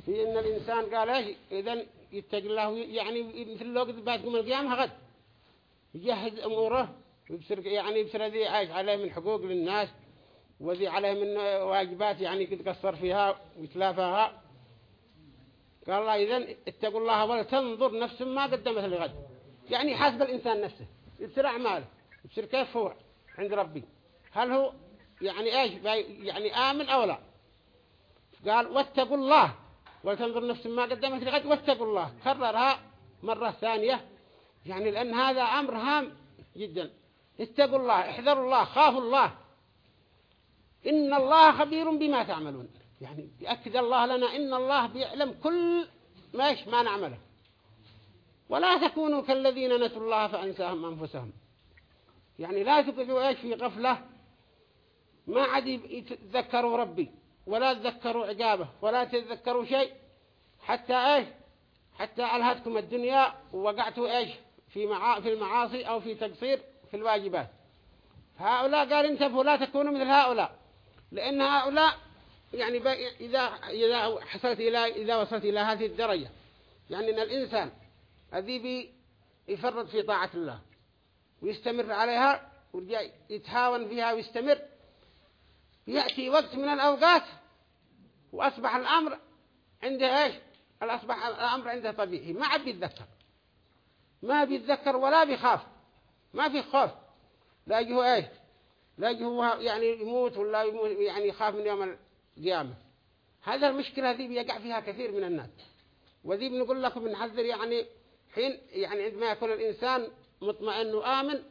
في إن الإنسان قال إيش؟ إذن يتقي الله يعني مثل الوقت بعد يوم القيامة غد. يجهز أموره ويبصر يعني يبصر ذي عايش عليه من حقوق للناس وذي عليه من واجبات يعني قد قصر فيها ويتلافاها. قال الله إذن اتقوا الله ولا تنظر نفس ما قدمت لغد. يعني حاسب الإنسان نفسه يبصر أعماله يبصر كيف هو عند ربي. هل هو يعني إيش؟ يعني آمن أو لا؟ قال واتقوا الله. ولتنظر نفس ما قدمت لغد واتقوا الله. كررها مرة ثانية. يعني لأن هذا أمر هام جدا. اتقوا الله احذروا الله خافوا الله. إن الله خبير بما تعملون. يعني يأكد الله لنا إن الله بيعلم كل ما ما نعمله. ولا تكونوا كالذين نسوا الله فأنساهم أنفسهم. يعني لا تقعدوا إيش في غفلة. ما عاد يتذكروا ربي. ولا تذكروا عقابه ولا تتذكروا شيء حتى إيش؟ حتى ألهتكم الدنيا ووقعتوا إيش؟ في مع... في المعاصي أو في تقصير في الواجبات. هؤلاء قال انتبهوا لا تكونوا مثل هؤلاء. لأن هؤلاء يعني. إذا إذا حصلت إلى إذا وصلت إلى هذه الدرجة. يعني أن الإنسان الذي يفرط في طاعة الله ويستمر عليها ويرجع يتهاون فيها ويستمر يأتي وقت من الأوقات وأصبح الأمر عنده إيش؟ أصبح الأمر عنده طبيعي. ما عاد بيتذكر. ما بيتذكر ولا بيخاف. ما في خوف. لا يجيه إيش؟ لا يجيه يعني يموت ولا يموت يعني يخاف من يوم القيامة. هذا المشكلة هذه بيقع فيها كثير من الناس. وذي بنقول لكم بنحذر يعني حين يعني عندما يكون الإنسان مطمئن وآمن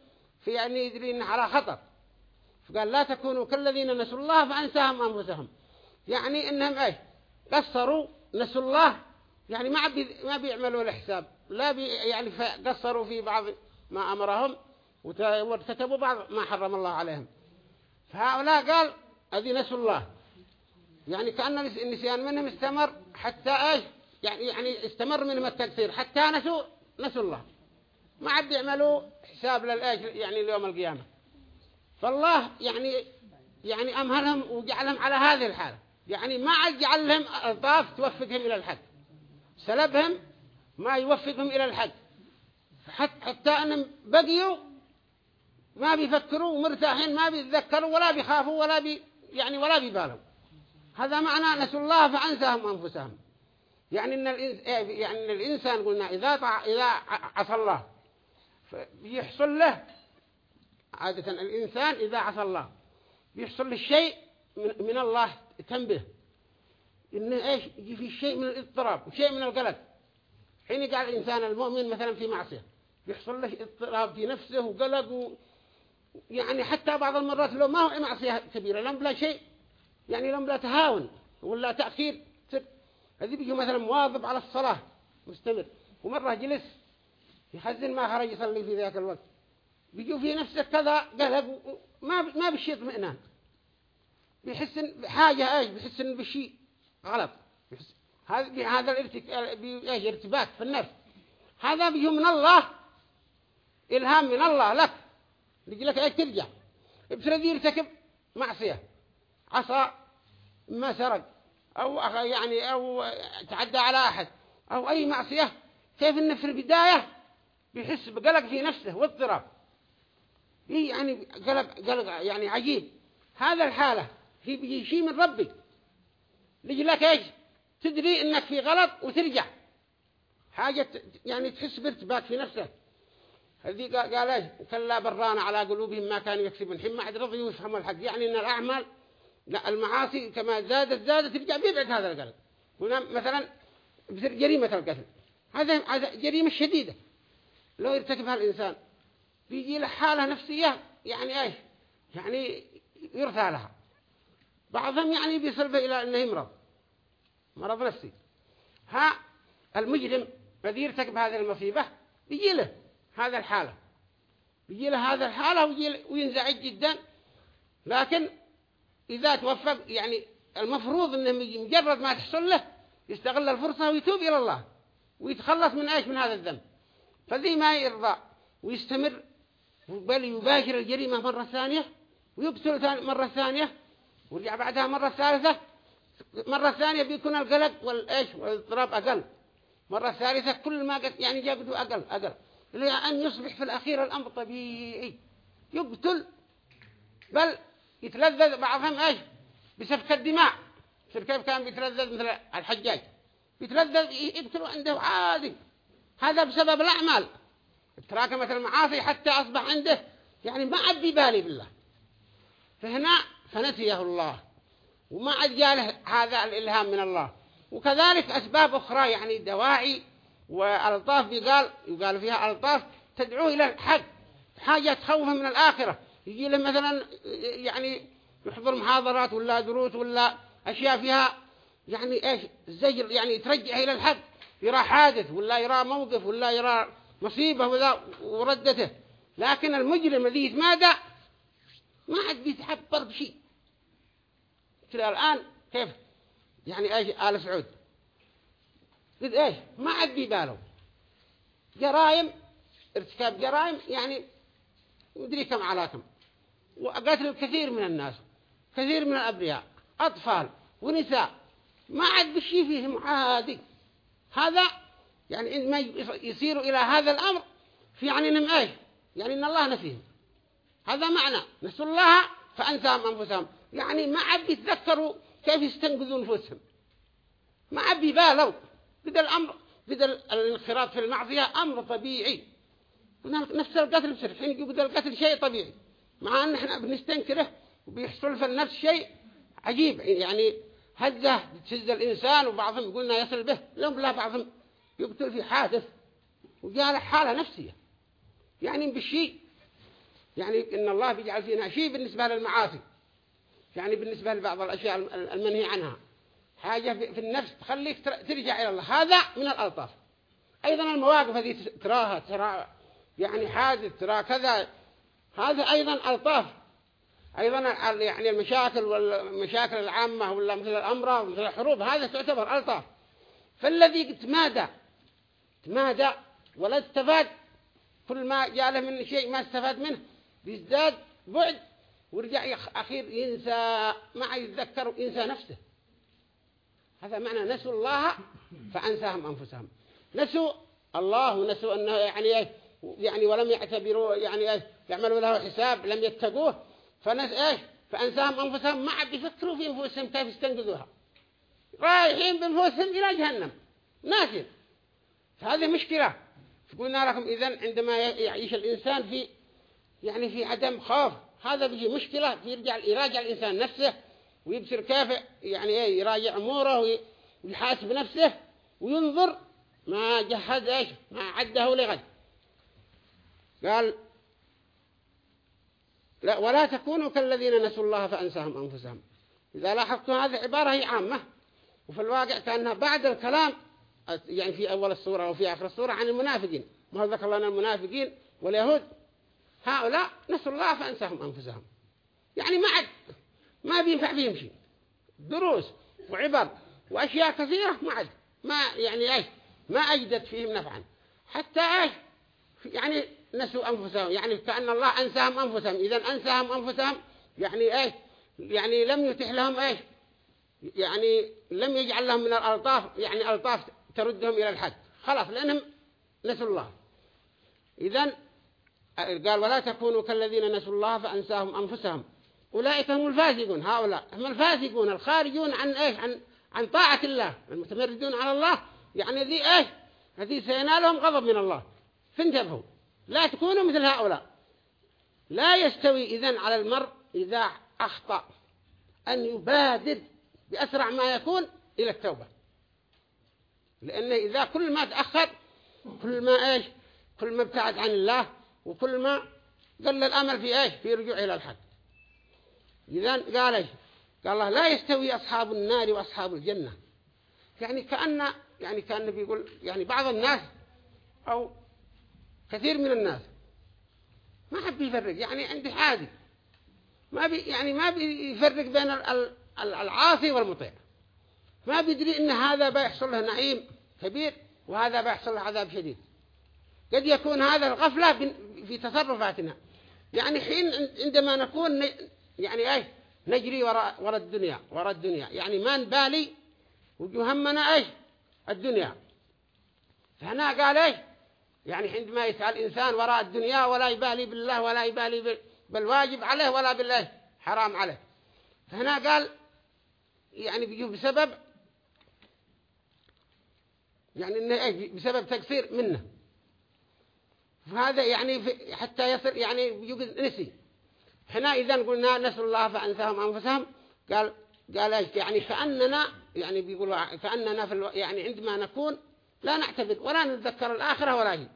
في يعني يدري إنه على خطر. فقال لا تكونوا كالذين نسوا الله فأنساهم أنفسهم. يعني إنهم إيش؟ قصروا نسوا الله. يعني ما بي ما بيعملوا الحساب. لا بي يعني قصروا في بعض ما أمرهم وارتكبوا بعض ما حرم الله عليهم. فهؤلاء قال هذه نسوا الله. يعني كأن النسيان منهم استمر حتى إيش؟ يعني يعني استمر منهم التكثير حتى نسوا نسوا الله. ما عاد يعملوا حساب للآيش؟ يعني اليوم القيامة. فالله يعني يعني أمهلهم وجعلهم على هذه الحالة. يعني ما عاد جعلهم ألطاف توفقهم إلى الحق سلبهم ما يوفقهم إلى الحق حتى أنهم بقيوا ما بيفكروا مرتاحين ما بيتذكروا ولا بيخافوا ولا بي يعني ولا بيبالوا هذا معنى نسوا الله فأنساهم أنفسهم. يعني إن الإنسان يعني إن الإنسان قلنا إذا إذا عصى الله بيحصل له عادة الإنسان إذا عصى الله بيحصل له من, الله تنبه. إنه إيش؟ يجي في شيء من الاضطراب وشيء من القلق. حين يقع الإنسان المؤمن مثلا في معصية بيحصل له اضطراب في نفسه وقلق و يعني حتى بعض المرات لو ما هو معصية كبيرة لم بلا شيء يعني لم بلا تهاون ولا تأخير هذي بيجي مثلا مواظب على الصلاة مستمر. ومرة جلس يحزن ما خرج يصلي في ذاك الوقت. بيجوا في نفسه كذا قلق ما ما بشي اطمئنان. بيحس بحاجة إيش؟ بيحس إن بشيء غلط. هذا هذا الارتباك في النفس. هذا بيجي من الله إلهام من الله لك. يجي لك إيش؟ ترجع. بتريد يرتكب معصية عصى ما سرق أو يعني أو تعدى على أحد أو أي معصية. كيف إنه في البداية بيحس بقلق في نفسه واضطراب. يعني قلق قلق يعني عجيب. هذا الحالة. هي بيجي شيء من ربي. يجي لك إيش؟ تدري إنك في غلط وترجع. حاجة يعني تحس بارتباك في نفسك. هذه قال إيش؟ كلا برانا على قلوبهم ما كانوا يكسبون. حين ما عاد رضيوا يفهموا الحق. يعني إن الأعمال لا المعاصي كما زادت زادت ترجع. بيبعد هذا القلب هنا مثلا جريمة القتل. هذا جريمة شديدة. لو يرتكبها الإنسان. بيجي له حالة نفسية يعني إيش؟ يعني يرثى لها. بعضهم يعني بيصل إلى أنه يمرض. مرض نفسي. ها المجرم الذي يرتكب هذه المصيبة بيجي له هذا الحالة. بيجي له هذا الحالة وينزعج جدا. لكن إذا توفق يعني المفروض أنه مجرد ما تحصل له يستغل الفرصة ويتوب إلى الله. ويتخلص من إيش؟ من هذا الذنب. فذي ما يرضى ويستمر بل يباشر الجريمة مرة ثانية ويقتل مرة ثانية ويرجع بعدها مرة ثالثة. مرة ثانية بيكون القلق والإيش والاضطراب أقل. مرة ثالثة كل ما قد يعني جابته أقل أقل. إلى أن يصبح في الأخير الأمر طبيعي. يقتل بل يتلذذ بعضهم إيش؟ بسفك الدماء. كيف كان بيتلذذ؟ مثل الحجاج. بيتلذذ يقتلوا عنده عادي. هذا بسبب الأعمال. تراكمت المعاصي حتى أصبح عنده يعني ما عاد بالي بالله. فهنا فنسيه الله وما عاد جاله هذا الإلهام من الله. وكذلك أسباب أخرى يعني دواعي وألطاف يقال يقال فيها ألطاف تدعو إلى الحق. حاجة تخوفه من الآخرة. يجي له مثلا يعني يحضر محاضرات ولا دروس ولا أشياء فيها يعني إيش؟ زجر يعني ترجع إلى الحق. يرى حادث ولا يرى موقف ولا يرى مصيبة ولا وردته. لكن المجرم الذي يتمادى ما حد بيتحبر بشيء. كده الآن كيف؟ يعني إيش؟ آل سعود. قد إيش؟ ما عاد بيبالوا جرائم ارتكاب جرائم يعني مدري كم على كم وقتل كثير من الناس كثير من الأبرياء أطفال ونساء. ما عاد بشي فيهم عادي. هذا يعني إن ما يصيروا إلى هذا الأمر في يعني إنهم إيش يعني إن الله نسيهم هذا معنى. نسوا الله فأنساهم أنفسهم. يعني ما عاد يتذكروا كيف يستنقذوا نفوسهم ما عاد يبالوا بدأ الأمر بدأ الانخراط في المعصية أمر طبيعي. نفس القتل بسر الحين يقول القتل شيء طبيعي. مع أن إحنا بنستنكره وبيحصل في النفس شيء عجيب. يعني هزة تهز الإنسان وبعضهم يقولنا يصل به. لهم لا بعضهم يقتل في حادث وجاء له حالة نفسية. يعني بالشيء. يعني إن الله بيجعل فينا شيء بالنسبة للمعاصي. يعني بالنسبة لبعض الأشياء المنهي عنها. حاجة في النفس تخليك ترجع إلى الله. هذا من الألطاف. أيضا المواقف هذه تراها ترى يعني حادث ترى كذا. هذا أيضا ألطاف. أيضا يعني المشاكل والمشاكل العامة ولا مثل الأمراض ومثل الحروب هذا تعتبر ألطاف. فالذي تمادى تمادى ولا استفاد. كل ما جاء له من شيء ما استفاد منه. بيزداد بعد ورجع أخير ينسى ما يتذكر ينسى نفسه. هذا معنى نسوا الله فأنساهم أنفسهم. نسوا الله ونسوا أنه يعني يعني ولم يعتبروا يعني يعملوا له حساب لم يتقوه. فنس إيش؟ فأنساهم أنفسهم. ما عاد يفكروا في أنفسهم كيف يستنقذوها. رايحين بأنفسهم إلى جهنم. ناسين فهذه مشكلة. قلنا لكم إذن عندما يعيش الإنسان في يعني في عدم خوف هذا بيجي مشكلة يرجع يراجع الإنسان نفسه ويبصر كيف يعني إيه يراجع أموره ويحاسب نفسه وينظر ما جهز إيش ما عده لغد. قال لا ولا تكونوا كالذين نسوا الله فأنساهم أنفسهم. إذا لاحظتم هذه عبارة هي عامة وفي الواقع كأنها بعد الكلام يعني في أول السورة وفي آخر السورة عن المنافقين. ما ذكر لنا المنافقين واليهود؟ هؤلاء نسوا الله فأنساهم أنفسهم. يعني ما عد ما بينفع فيهم شيء دروس وعبر وأشياء كثيرة ما عد ما يعني إيش؟ ما أجدت فيهم نفعا. حتى إيش؟ يعني نسوا أنفسهم. يعني كأن الله أنساهم أنفسهم. إذا أنساهم أنفسهم يعني إيش؟ يعني لم يتح لهم إيش؟ يعني لم يجعل لهم من الألطاف يعني ألطاف تردهم إلى الحد خلاص لأنهم نسوا الله. إذن قال ولا تكونوا كالذين نسوا الله فأنساهم أنفسهم. أولئك هم الفاسقون. هؤلاء هم الفاسقون الخارجون عن إيش؟ عن عن طاعة الله. المتمردون على الله. يعني ذي إيش؟ هذه سينالهم غضب من الله. فانتبهوا. لا تكونوا مثل هؤلاء. لا يستوي إذن على المرء إذا أخطأ أن يبادر بأسرع ما يكون إلى التوبة. لأنه إذا كل ما تأخر كل ما إيش كل ما ابتعد عن الله وكل ما قل الأمل في إيش في رجوع إلى الحق. إذا قال إيش؟ قال الله لا يستوي أصحاب النار وأصحاب الجنة. يعني كأن يعني كأنه بيقول يعني بعض الناس أو كثير من الناس ما حب يفرق يعني عندي حادي ما بي يعني ما بيفرق بين العاصي والمطيع. ما بيدري إن هذا بيحصل له نعيم. كبير وهذا بيحصل له عذاب شديد. قد يكون هذا الغفلة في تصرفاتنا. يعني حين عندما نكون يعني إيش؟ نجري وراء وراء الدنيا وراء الدنيا. يعني ما نبالي وجهمنا إيش؟ الدنيا. فهنا قال إيش؟ يعني عندما يسعى الإنسان وراء الدنيا ولا يبالي بالله ولا يبالي بالواجب عليه ولا بالله حرام عليه. فهنا قال يعني بيجوا بسبب يعني إنه إيه بسبب تقصير منه. فهذا يعني حتى يصل يعني يوجد نسي. هنا إذا قلنا نسوا الله فأنساهم أنفسهم. قال قال إيش؟ يعني كأننا يعني بيقولوا كأننا في ألو... يعني عندما نكون لا نعتبر ولا نتذكر الآخرة ولا شيء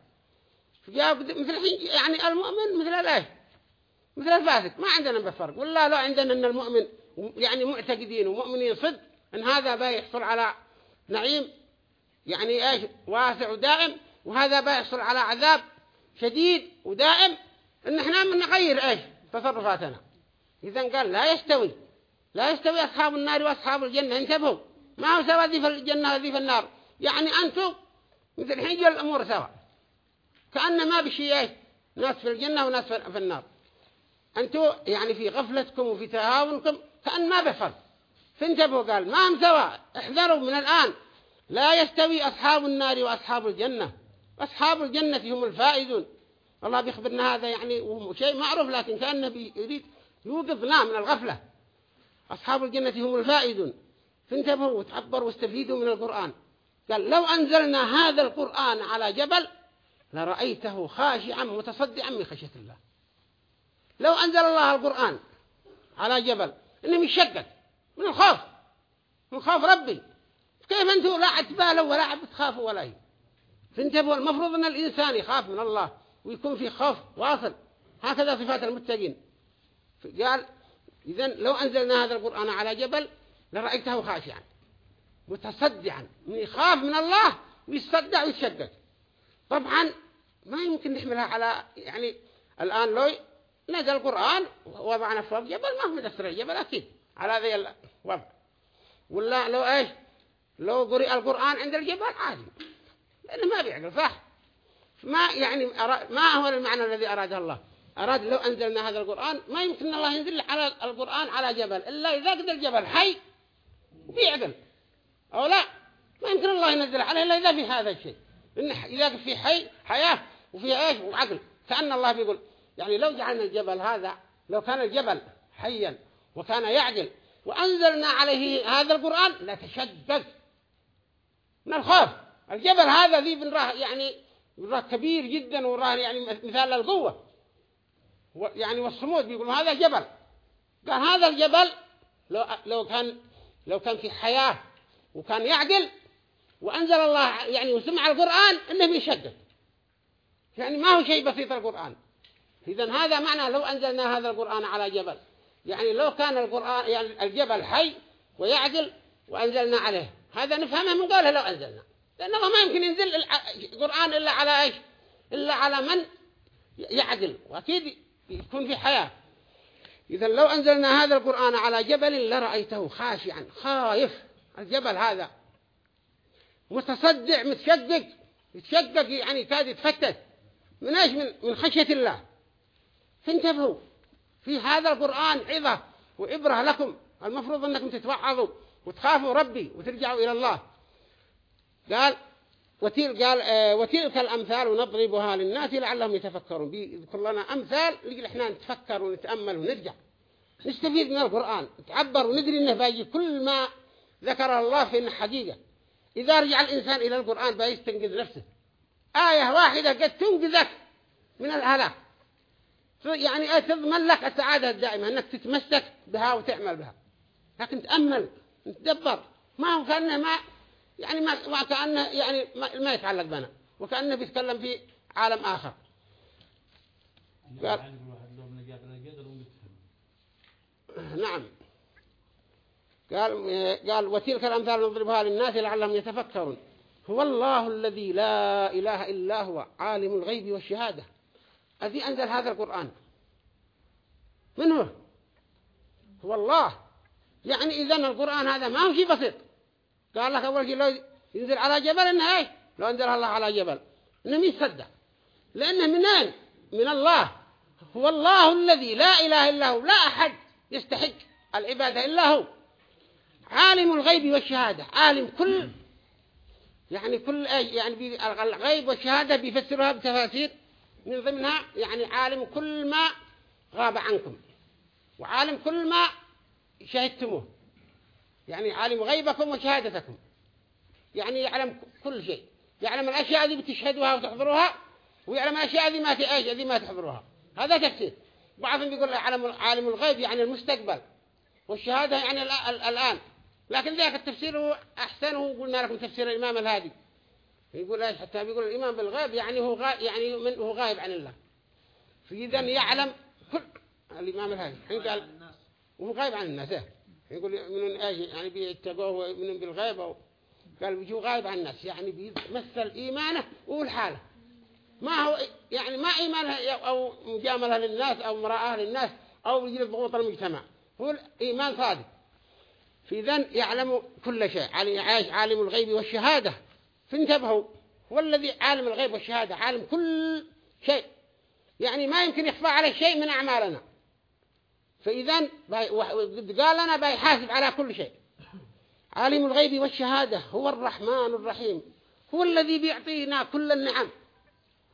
فجاء مثل الحين يعني المؤمن مثل الإيه؟ مثل الفاسق. ما عندنا بفرق ولا لو عندنا إن المؤمن يعني معتقدين ومؤمنين صدق إن هذا بيحصل على نعيم يعني إيش؟ واسع ودائم. وهذا بيحصل على عذاب شديد ودائم. إن إحنا من نغير إيش؟ تصرفاتنا. اذا قال لا يستوي. لا يستوي أصحاب النار وأصحاب الجنة. انتبهوا. ما هو سوا ذي في الجنة وذي في النار. يعني أنتم مثل الحين جل الأمور سوا. كأن ما بشيء إيش؟ ناس في الجنة وناس في النار. أنتم يعني في غفلتكم وفي تهاونكم كأن ما بفرق فانتبهوا قال ما هم سوا احذروا من الآن. لا يستوي أصحاب النار وأصحاب الجنة. أصحاب الجنة هم الفائزون. الله بيخبرنا هذا يعني شيء معروف لكن كأنه يريد يوقظنا من الغفلة. أصحاب الجنة هم الفائزون. فانتبهوا وتعبروا واستفيدوا من القرآن. قال لو أنزلنا هذا القرآن على جبل لرأيته خاشعا متصدعا من خشية الله. لو أنزل الله القرآن على جبل إنه يشقق من الخوف من خوف ربي. كيف أنتم لا عتبالوا ولا بتخافوا ولا فانتبهوا المفروض أن الإنسان يخاف من الله ويكون في خوف واصل. هكذا صفات المتقين. قال إذن لو أنزلنا هذا القرآن على جبل لرأيته خاشعا متصدعا يخاف من الله ويصدع ويتشقق طبعا ما يمكن نحملها على يعني الآن لو نزل القرآن ووضعنا فوق جبل ما هو مدسر الجبل أكيد على ذي الوضع. ولا لو إيش؟ لو قرئ القرآن عند الجبل عادي. لأنه ما بيعقل صح ما يعني ما هو المعنى الذي أراده الله؟ أراد لو أنزلنا هذا القرآن ما يمكن الله ينزل على القرآن على جبل إلا إذا قد الجبل حي بيعقل. أو لا ما يمكن الله ينزل عليه إلا إذا في هذا الشيء. إن إذا في حي حياة وفي إيش؟ وعقل. كأن الله بيقول يعني لو جعلنا الجبل هذا لو كان الجبل حيا وكان يعقل وأنزلنا عليه هذا القرآن لتشدد من الخوف؟ الجبل هذا ذي بنراه يعني بنراه كبير جدا وراه يعني مثال للقوة. يعني والصمود بيقولوا هذا جبل قال هذا الجبل لو لو كان لو كان في حياة وكان يعقل وأنزل الله يعني وسمع القرآن إنه بيشدد. يعني ما هو شيء بسيط القرآن. إذا هذا معنى لو أنزلنا هذا القرآن على جبل. يعني لو كان القرآن يعني الجبل حي ويعقل وأنزلنا عليه. هذا نفهمه من قوله لو أنزلنا. لأنه ما يمكن ينزل القرآن إلا على إيش؟ إلا على من يعقل وأكيد يكون في حياة. إذا لو أنزلنا هذا القرآن على جبل لرأيته خاشعا. خايف. الجبل هذا. متصدع متشقق. يتشقق يعني كاد يتفتت. من إيش؟ من من خشية الله. فانتبهوا. في هذا القرآن عظة وعبرة لكم. المفروض أنكم تتوعظوا. وتخافوا ربي وترجعوا إلى الله. قال وتلك قال آه وتلك الأمثال نضربها للناس لعلهم يتفكرون. بيذكر لنا أمثال لقل إحنا نتفكر ونتأمل ونرجع. نستفيد من القرآن نتعبر وندري إنه باجي كل ما ذكر الله في إنه حقيقة إذا رجع الإنسان إلى القرآن بيستنقذ نفسه. آية واحدة قد تنقذك من الهلاك. يعني تضمن لك السعادة الدائمة أنك تتمسك بها وتعمل بها. لكن تأمل. تدبر ما هو كأنه ما يعني ما, ما كأنه يعني ما, ما يتعلق بنا. وكأنه بيتكلم في عالم آخر. قال نعم. قال قال وتلك الأمثال نضربها للناس لعلهم يتفكرون. هو الله الذي لا إله إلا هو عالم الغيب والشهادة. الذي أنزل هذا القرآن؟ من هو؟ هو الله. يعني إذا القرآن هذا ما هو شيء بسيط. قال لك أول شيء لو ينزل على جبل إنه إيه لو أنزل الله على جبل. إنه يصدق لأنه منين من الله. هو الله الذي لا إله إلا هو. لا أحد يستحق العبادة إلا هو. عالم الغيب والشهادة. عالم كل يعني كل يعني الغيب والشهادة بيفسرها بتفاسير. من ضمنها يعني عالم كل ما غاب عنكم. وعالم كل ما شهدتموه. يعني عالم غيبكم وشهادتكم. يعني يعلم كل شيء. يعلم الأشياء التي بتشهدوها وتحضروها ويعلم الأشياء التي ما التي ما تحضروها هذا تفسير. بعضهم يقول عالم عالم الغيب يعني المستقبل والشهادة يعني الآن. لكن ذاك التفسير هو أحسن هو قلنا لكم تفسير الإمام الهادي. يقول إيش؟ حتى بيقول الإمام بالغيب يعني هو غائب يعني هو غايب عن الله. فإذا يعلم كل الإمام الهادي. حين قال وهو غايب عن الناس؟ يقول من إيش يعني بيتقوه من بالغيب أو قال بيجوا غايب عن الناس. يعني بيمثل إيمانه والحالة. ما هو يعني ما إيمانه أو مجاملة للناس أو مراءة للناس أو يجلب ضغوط المجتمع. هو الإيمان صادق. في ذن يعلم كل شيء. عايش عالم الغيب والشهادة. فانتبهوا. هو الذي عالم الغيب والشهادة. عالم كل شيء. يعني ما يمكن يخفى على شيء من أعمالنا. فإذا قال لنا بيحاسب على كل شيء. عالم الغيب والشهادة هو الرحمن الرحيم. هو الذي بيعطينا كل النعم.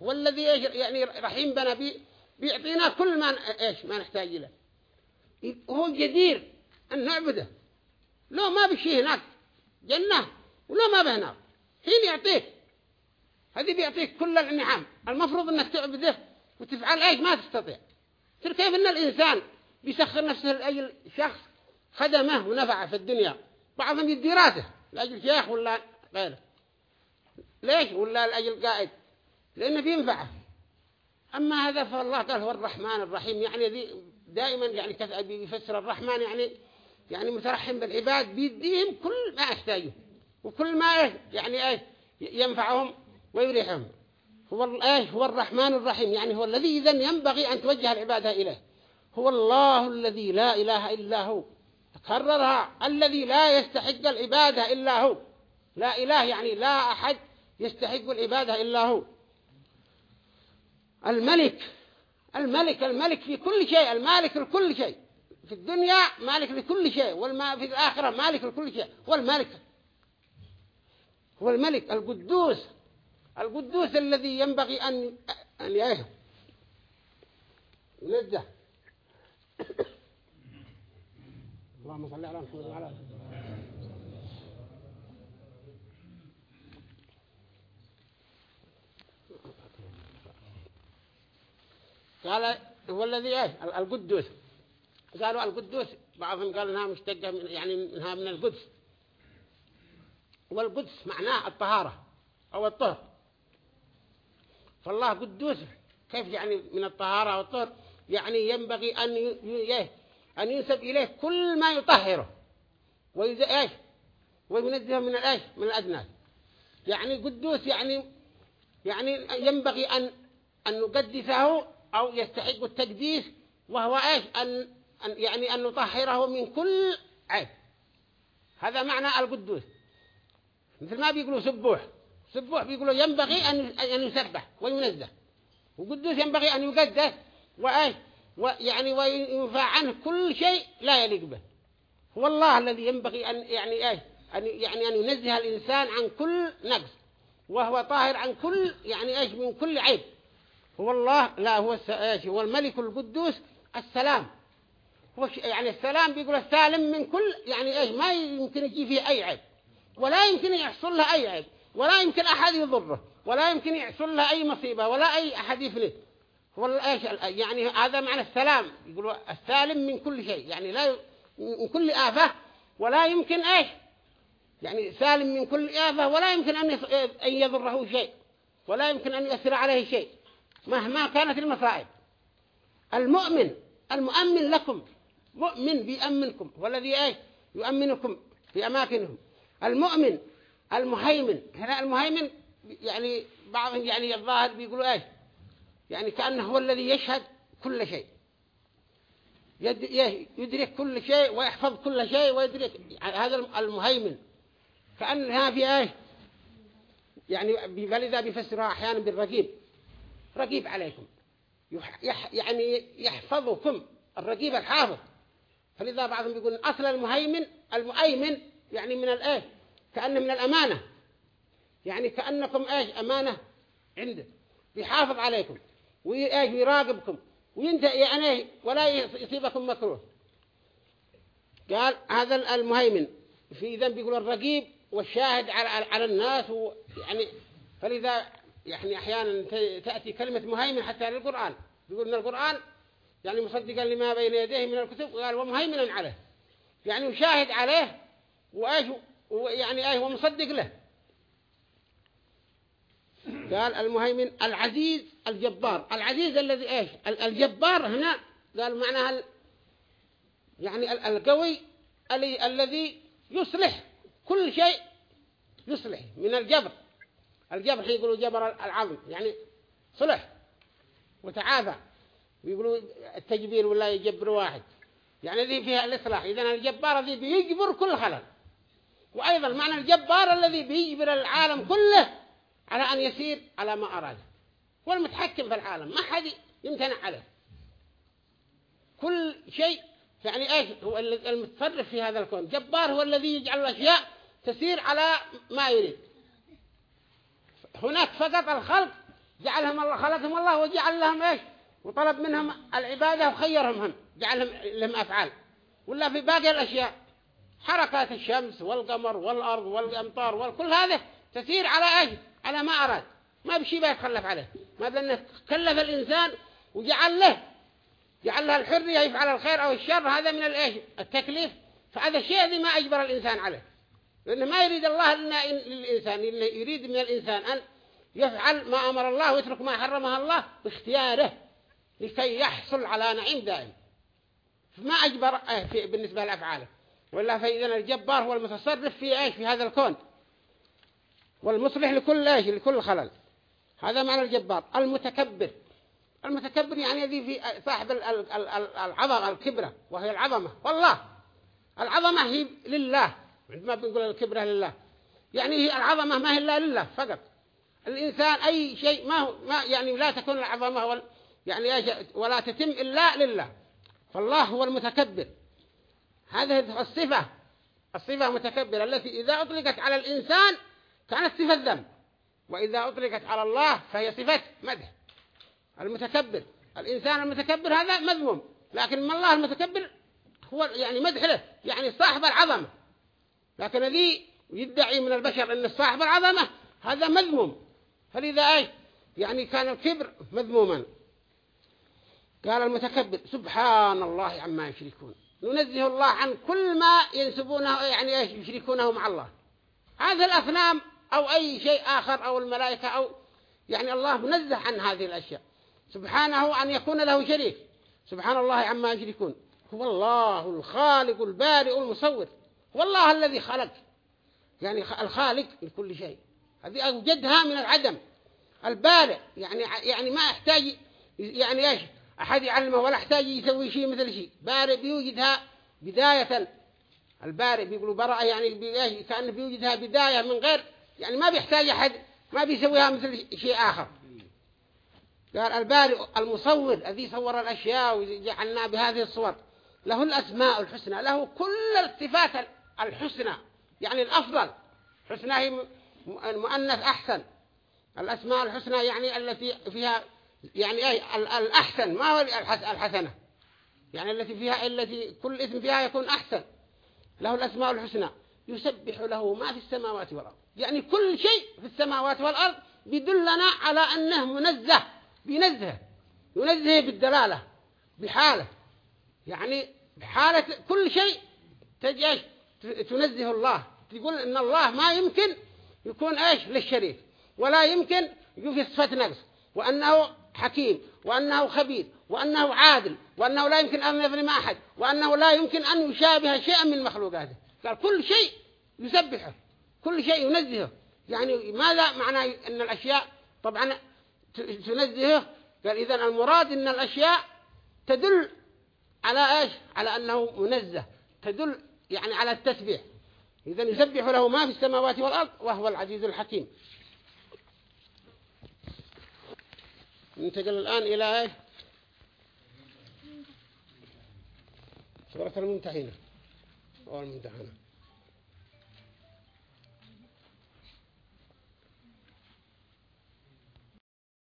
هو الذي يعني رحيم بنا بي بيعطينا كل ما إيش ما نحتاج له هو جدير أن نعبده. لو ما بشي هناك جنة ولو ما به نار حين يعطيك. هذه بيعطيك كل النعم. المفروض أنك تعبده وتفعل إيش ما تستطيع. ترى كيف أن الإنسان بيسخر نفسه لأجل شخص خدمه ونفعه في الدنيا. بعضهم يدي راسه لأجل شيخ ولا غيره. ليش ولا لأجل قائد؟ لأنه بينفعه أما هذا فالله قال هو الرحمن الرحيم. يعني دائما يعني بيفسر الرحمن. يعني يعني مترحم بالعباد بيديهم كل ما يحتاجوا وكل ما يعني إيه ينفعهم ويريحهم. هو إيه هو الرحمن الرحيم. يعني هو الذي اذا ينبغي أن توجه العبادة إليه. هو الله الذي لا إله إلا هو. كررها الذي لا يستحق العبادة إلا هو. لا إله يعني لا أحد يستحق العبادة إلا هو. الملك. الملك الملك في كل شيء. المالك لكل شيء. في الدنيا مالك لكل شيء. والما في الآخرة مالك لكل شيء. والملك هو الملك. القدوس. القدوس الذي ينبغي أن أن ينزه. اللهم صل على محمد وعلى قال هو الذي إيه؟ القدوس. قالوا القدوس بعضهم قال إنها مشتقة من يعني إنها من القدس. والقدس معناه الطهارة أو الطهر. فالله قدوس كيف يعني من الطهارة والطهر يعني ينبغي أن أن ينسب إليه كل ما يطهره. إيش؟ وينزه من الإيش من الأدناس يعني قدوس يعني يعني ينبغي أن أن نقدسه أو يستحق التقديس وهو إيش؟ أن يعني أن نطهره من كل عيب. هذا معنى القدوس. مثل ما بيقولوا سبوح. سبوح بيقولوا ينبغي أن أن يسبح وينزه. وقدوس ينبغي أن يقدس وإيش ويعني وينفع عنه كل شيء لا يليق به. هو الله الذي ينبغي أن يعني إيش أن يعني أن ينزه الإنسان عن كل نقص وهو طاهر عن كل يعني إيش؟ من كل عيب. هو الله لا هو إيش؟ هو الملك القدوس السلام. هو يعني السلام بيقول السالم من كل يعني إيش؟ ما يمكن يجي فيه أي عيب. ولا يمكن يحصل له أي عيب. ولا يمكن أحد يضره. ولا يمكن يحصل له أي مصيبة. ولا أي احد يفلت هو إيش؟ يعني هذا معنى السلام. يقولوا السالم من كل شيء. يعني لا من كل آفة ولا يمكن إيش؟ يعني سالم من كل آفة ولا يمكن أن أن يضره شيء ولا يمكن أن يأثر عليه شيء مهما كانت المصائب. المؤمن المؤمن لكم مؤمن بيأمنكم والذي إيه يؤمنكم في أماكنهم. المؤمن المهيمن. هنا المهيمن يعني بعضهم يعني الظاهر بيقولوا إيه يعني كأنه هو الذي يشهد كل شيء. يدرك كل شيء ويحفظ كل شيء ويدرك هذا المهيمن. كأنها في إيه يعني فلذا بيفسرها أحيانا بالرقيب. رقيب عليكم. يعني يحفظكم. الرقيب الحافظ. فلذا بعضهم بيقول أصل المهيمن المؤيمن يعني من الإيه كأنه من الأمانة. يعني كأنكم إيش؟ أمانة عنده. بيحافظ عليكم. ويراقبكم. وينتهي يعني ولا يصيبكم مكروه. قال هذا المهيمن في ذنب يقول الرقيب والشاهد على على الناس ويعني فلذا يعني أحيانا تأتي كلمة مهيمن حتى للقرآن يقول إن القرآن يعني مصدقا لما بين يديه من الكتب قال ومهيمنا عليه. يعني يشاهد عليه وإيش ويعني إيش ومصدق له. قال المهيمن العزيز الجبار. العزيز الذي ال- الجبار هنا قال معناها ال- يعني ال- القوي الي- الذي يصلح كل شيء يصلح من الجبر. الجبر يقولوا؟ جبر العظم. يعني صلح وتعافى. ويقولوا التجبير ولا يجبر واحد. يعني ذي فيها الإصلاح. إذن الجبار ذي بيجبر كل خلل. وأيضا معنى الجبار الذي بيجبر العالم كله على أن يسير على ما أراد. هو المتحكم في العالم. ما حد يمتنع عليه كل شيء يعني إيش؟ هو ال- المتصرف في هذا الكون. جبار هو الذي يجعل الأشياء تسير على ما يريد. هناك فقط الخلق جعلهم الله خلقهم الله وجعل لهم إيش؟ وطلب منهم العبادة وخيرهم هم. جعلهم لهم أفعال. ولا في باقي الأشياء. حركات الشمس والقمر والأرض والأمطار وكل هذا تسير على إيش؟ على ما أراد. ما بشي بيتخلف عليه. ما بأنه كلف الإنسان وجعل له جعل له الحرية يفعل الخير أو الشر هذا من الإيش التكليف. فهذا الشيء الذي ما أجبر الإنسان عليه. لأنه ما يريد الله للإنسان إنه يريد من الإنسان أن يفعل ما أمر الله ويترك ما حرمها الله باختياره لكي يحصل على نعيم دائم. فما أجبر في بالنسبة لأفعاله. ولا فإذا الجبار هو المتصرف في إيش؟ في هذا الكون. والمصلح لكل إيش؟ لكل خلل. هذا معنى الجبار. المتكبر. المتكبر يعني الذي في صاحب ال- ال- ال- ال- العظمة الكبرى وهي العظمة. والله العظمة هي لله. عندما بنقول الكبرى لله يعني هي العظمة ما هي إلا لله فقط. الإنسان أي شيء ما هو ما يعني لا تكون العظمة وال يعني ولا تتم إلا لله. فالله هو المتكبر. هذه الصفة الصفة المتكبرة التي إذا أطلقت على الإنسان كانت صفة ذنب وإذا أطلقت على الله فهي صفة مدح. المتكبر. الإنسان المتكبر هذا مذموم. لكن ما الله المتكبر هو يعني مدح له. يعني صاحب العظمة. لكن الذي يدعي من البشر أن صاحب العظمة هذا مذموم. فلذا أي يعني كان الكبر مذموما. قال المتكبر سبحان الله عما يشركون. ننزه الله عن كل ما ينسبونه يعني يشركونه مع الله. هذا الأصنام أو أي شيء آخر أو الملائكة أو يعني الله منزه عن هذه الأشياء. سبحانه أن يكون له شريك. سبحان الله عما يشركون. هو الله الخالق البارئ المصور. هو الله الذي خلق. يعني الخالق لكل شيء. هذه أوجدها من العدم. البارئ يعني يعني ما يحتاج يعني إيش؟ أحد يعلمه ولا يحتاج يسوي شيء مثل شيء. بارئ بيوجدها بداية. البارئ بيقولوا براءة يعني بي- كأنه بيوجدها بداية من غير يعني ما بيحتاج أحد ما بيسويها مثل شيء آخر. قال البارئ المصور الذي صور الأشياء وجعلنا بهذه الصور له الأسماء الحسنى له كل الصفات الحسنى يعني الأفضل. حسنى هي المؤنث أحسن. الأسماء الحسنى يعني التي فيها يعني أي ال- الأحسن ما هو الحس- الحسنة. يعني التي فيها التي كل اسم فيها يكون أحسن. له الأسماء الحسنى. يسبح له ما في السماوات والأرض. يعني كل شيء في السماوات والأرض بيدلنا على أنه منزه بينزه ينزه بالدلالة بحالة. يعني بحالة كل شيء تجي تنزه الله. تقول إن الله ما يمكن يكون إيش؟ للشريك ولا يمكن يكون في صفة نقص وأنه حكيم وأنه خبير وأنه عادل وأنه لا يمكن أن يظلم أحد وأنه لا يمكن أن يشابه شيئا من مخلوقاته. قال كل شيء يسبحه. كل شيء ينزهه. يعني ماذا معنى أن الأشياء؟ طبعا تنزهه. قال إذا المراد أن الأشياء تدل على إيش؟ على أنه منزه. تدل يعني على التسبيح. إذا يسبح له ما في السماوات والأرض وهو العزيز الحكيم. ننتقل الآن إلى إيش؟ سورة الممتحنة. أو الممتحنة.